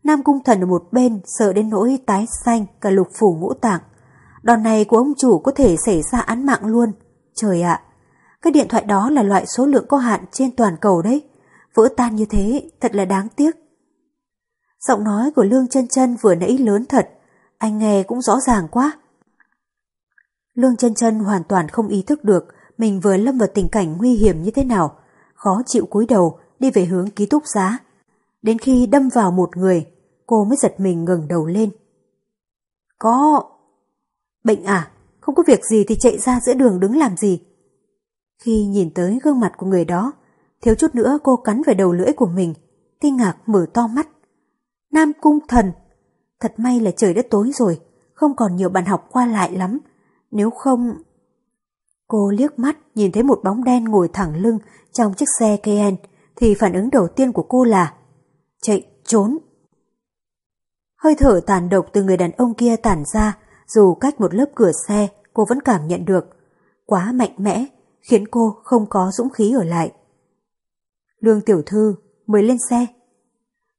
Nam Cung Thần ở một bên sợ đến nỗi tái xanh cả lục phủ ngũ tạng. Đòn này của ông chủ có thể xảy ra án mạng luôn. Trời ạ, cái điện thoại đó là loại số lượng có hạn trên toàn cầu đấy. Vỡ tan như thế, thật là đáng tiếc. Giọng nói của Lương chân chân vừa nãy lớn thật, anh nghe cũng rõ ràng quá. Lương chân chân hoàn toàn không ý thức được mình vừa lâm vào tình cảnh nguy hiểm như thế nào, khó chịu cúi đầu đi về hướng ký túc xá. Đến khi đâm vào một người, cô mới giật mình ngừng đầu lên. Có... Bệnh à? Không có việc gì thì chạy ra giữa đường đứng làm gì? Khi nhìn tới gương mặt của người đó, thiếu chút nữa cô cắn về đầu lưỡi của mình, kinh ngạc mở to mắt. Nam Cung Thần! Thật may là trời đã tối rồi, không còn nhiều bạn học qua lại lắm. Nếu không... Cô liếc mắt nhìn thấy một bóng đen ngồi thẳng lưng trong chiếc xe KN thì phản ứng đầu tiên của cô là chạy, trốn. Hơi thở tàn độc từ người đàn ông kia tản ra dù cách một lớp cửa xe cô vẫn cảm nhận được. Quá mạnh mẽ khiến cô không có dũng khí ở lại. Lương tiểu thư mới lên xe.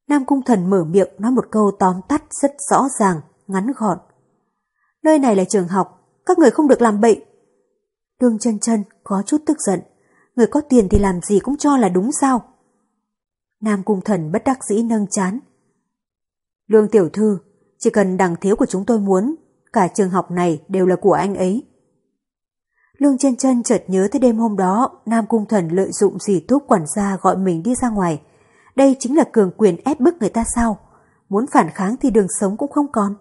Nam Cung Thần mở miệng nói một câu tóm tắt rất rõ ràng, ngắn gọn. Nơi này là trường học, các người không được làm bậy. Lương chân chân có chút tức giận, người có tiền thì làm gì cũng cho là đúng sao. Nam Cung Thần bất đắc dĩ nâng chán. Lương tiểu thư, chỉ cần đằng thiếu của chúng tôi muốn, cả trường học này đều là của anh ấy. Lương chân chân chợt nhớ tới đêm hôm đó Nam Cung Thần lợi dụng dì thuốc quản gia gọi mình đi ra ngoài. Đây chính là cường quyền ép bức người ta sao? Muốn phản kháng thì đường sống cũng không còn.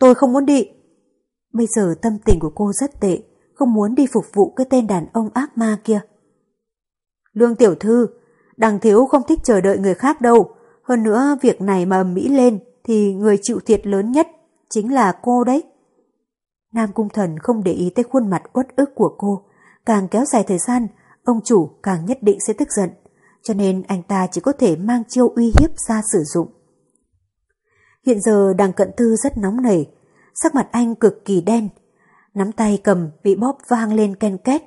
Tôi không muốn đi. Bây giờ tâm tình của cô rất tệ, không muốn đi phục vụ cái tên đàn ông ác ma kia. Lương tiểu thư, đằng thiếu không thích chờ đợi người khác đâu. Hơn nữa việc này mà mỹ lên thì người chịu thiệt lớn nhất chính là cô đấy. Nam Cung Thần không để ý tới khuôn mặt uất ức của cô. Càng kéo dài thời gian, ông chủ càng nhất định sẽ tức giận. Cho nên anh ta chỉ có thể mang chiêu uy hiếp ra sử dụng. Hiện giờ đằng cận tư rất nóng nảy. Sắc mặt anh cực kỳ đen. Nắm tay cầm bị bóp vang lên ken két.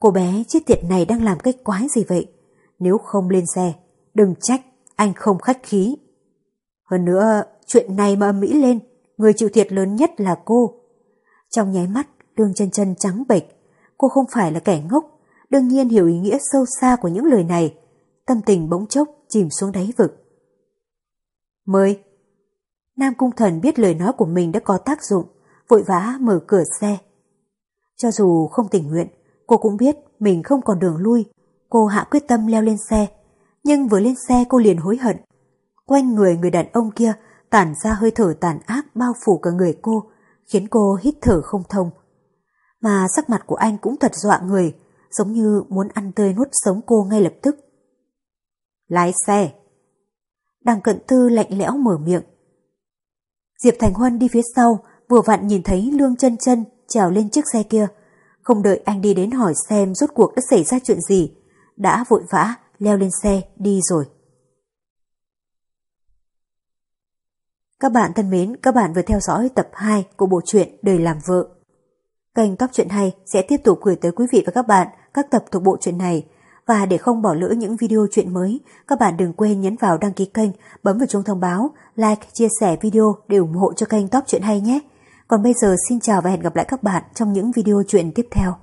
Cô bé chết tiệt này đang làm cái quái gì vậy? Nếu không lên xe, đừng trách anh không khách khí. Hơn nữa, chuyện này mà Mỹ lên, người chịu thiệt lớn nhất là cô. Trong nháy mắt, Lương chân chân trắng bệch. Cô không phải là kẻ ngốc, đương nhiên hiểu ý nghĩa sâu xa của những lời này. Tâm tình bỗng chốc chìm xuống đáy vực. Mời. Nam Cung Thần biết lời nói của mình đã có tác dụng, vội vã mở cửa xe. Cho dù không tình nguyện, cô cũng biết mình không còn đường lui. Cô hạ quyết tâm leo lên xe, nhưng vừa lên xe cô liền hối hận. Quanh người người đàn ông kia tản ra hơi thở tàn ác bao phủ cả người cô, khiến cô hít thở không thông. Mà sắc mặt của anh cũng thật dọa người, giống như muốn ăn tươi nuốt sống cô ngay lập tức. Lái xe! Đằng cận tư lạnh lẽo mở miệng. Diệp Thành Huân đi phía sau, vừa vặn nhìn thấy Lương chân chân trèo lên chiếc xe kia. Không đợi anh đi đến hỏi xem rốt cuộc đã xảy ra chuyện gì, đã vội vã leo lên xe đi rồi. Các bạn thân mến, các bạn vừa theo dõi tập 2 của bộ truyện Đời làm vợ. Kênh Top Truyện Hay sẽ tiếp tục gửi tới quý vị và các bạn các tập thuộc bộ truyện này. Và để không bỏ lỡ những video truyện mới, các bạn đừng quên nhấn vào đăng ký kênh, bấm vào chuông thông báo, like, chia sẻ video để ủng hộ cho kênh Top Truyện Hay nhé. Còn bây giờ, xin chào và hẹn gặp lại các bạn trong những video truyện tiếp theo.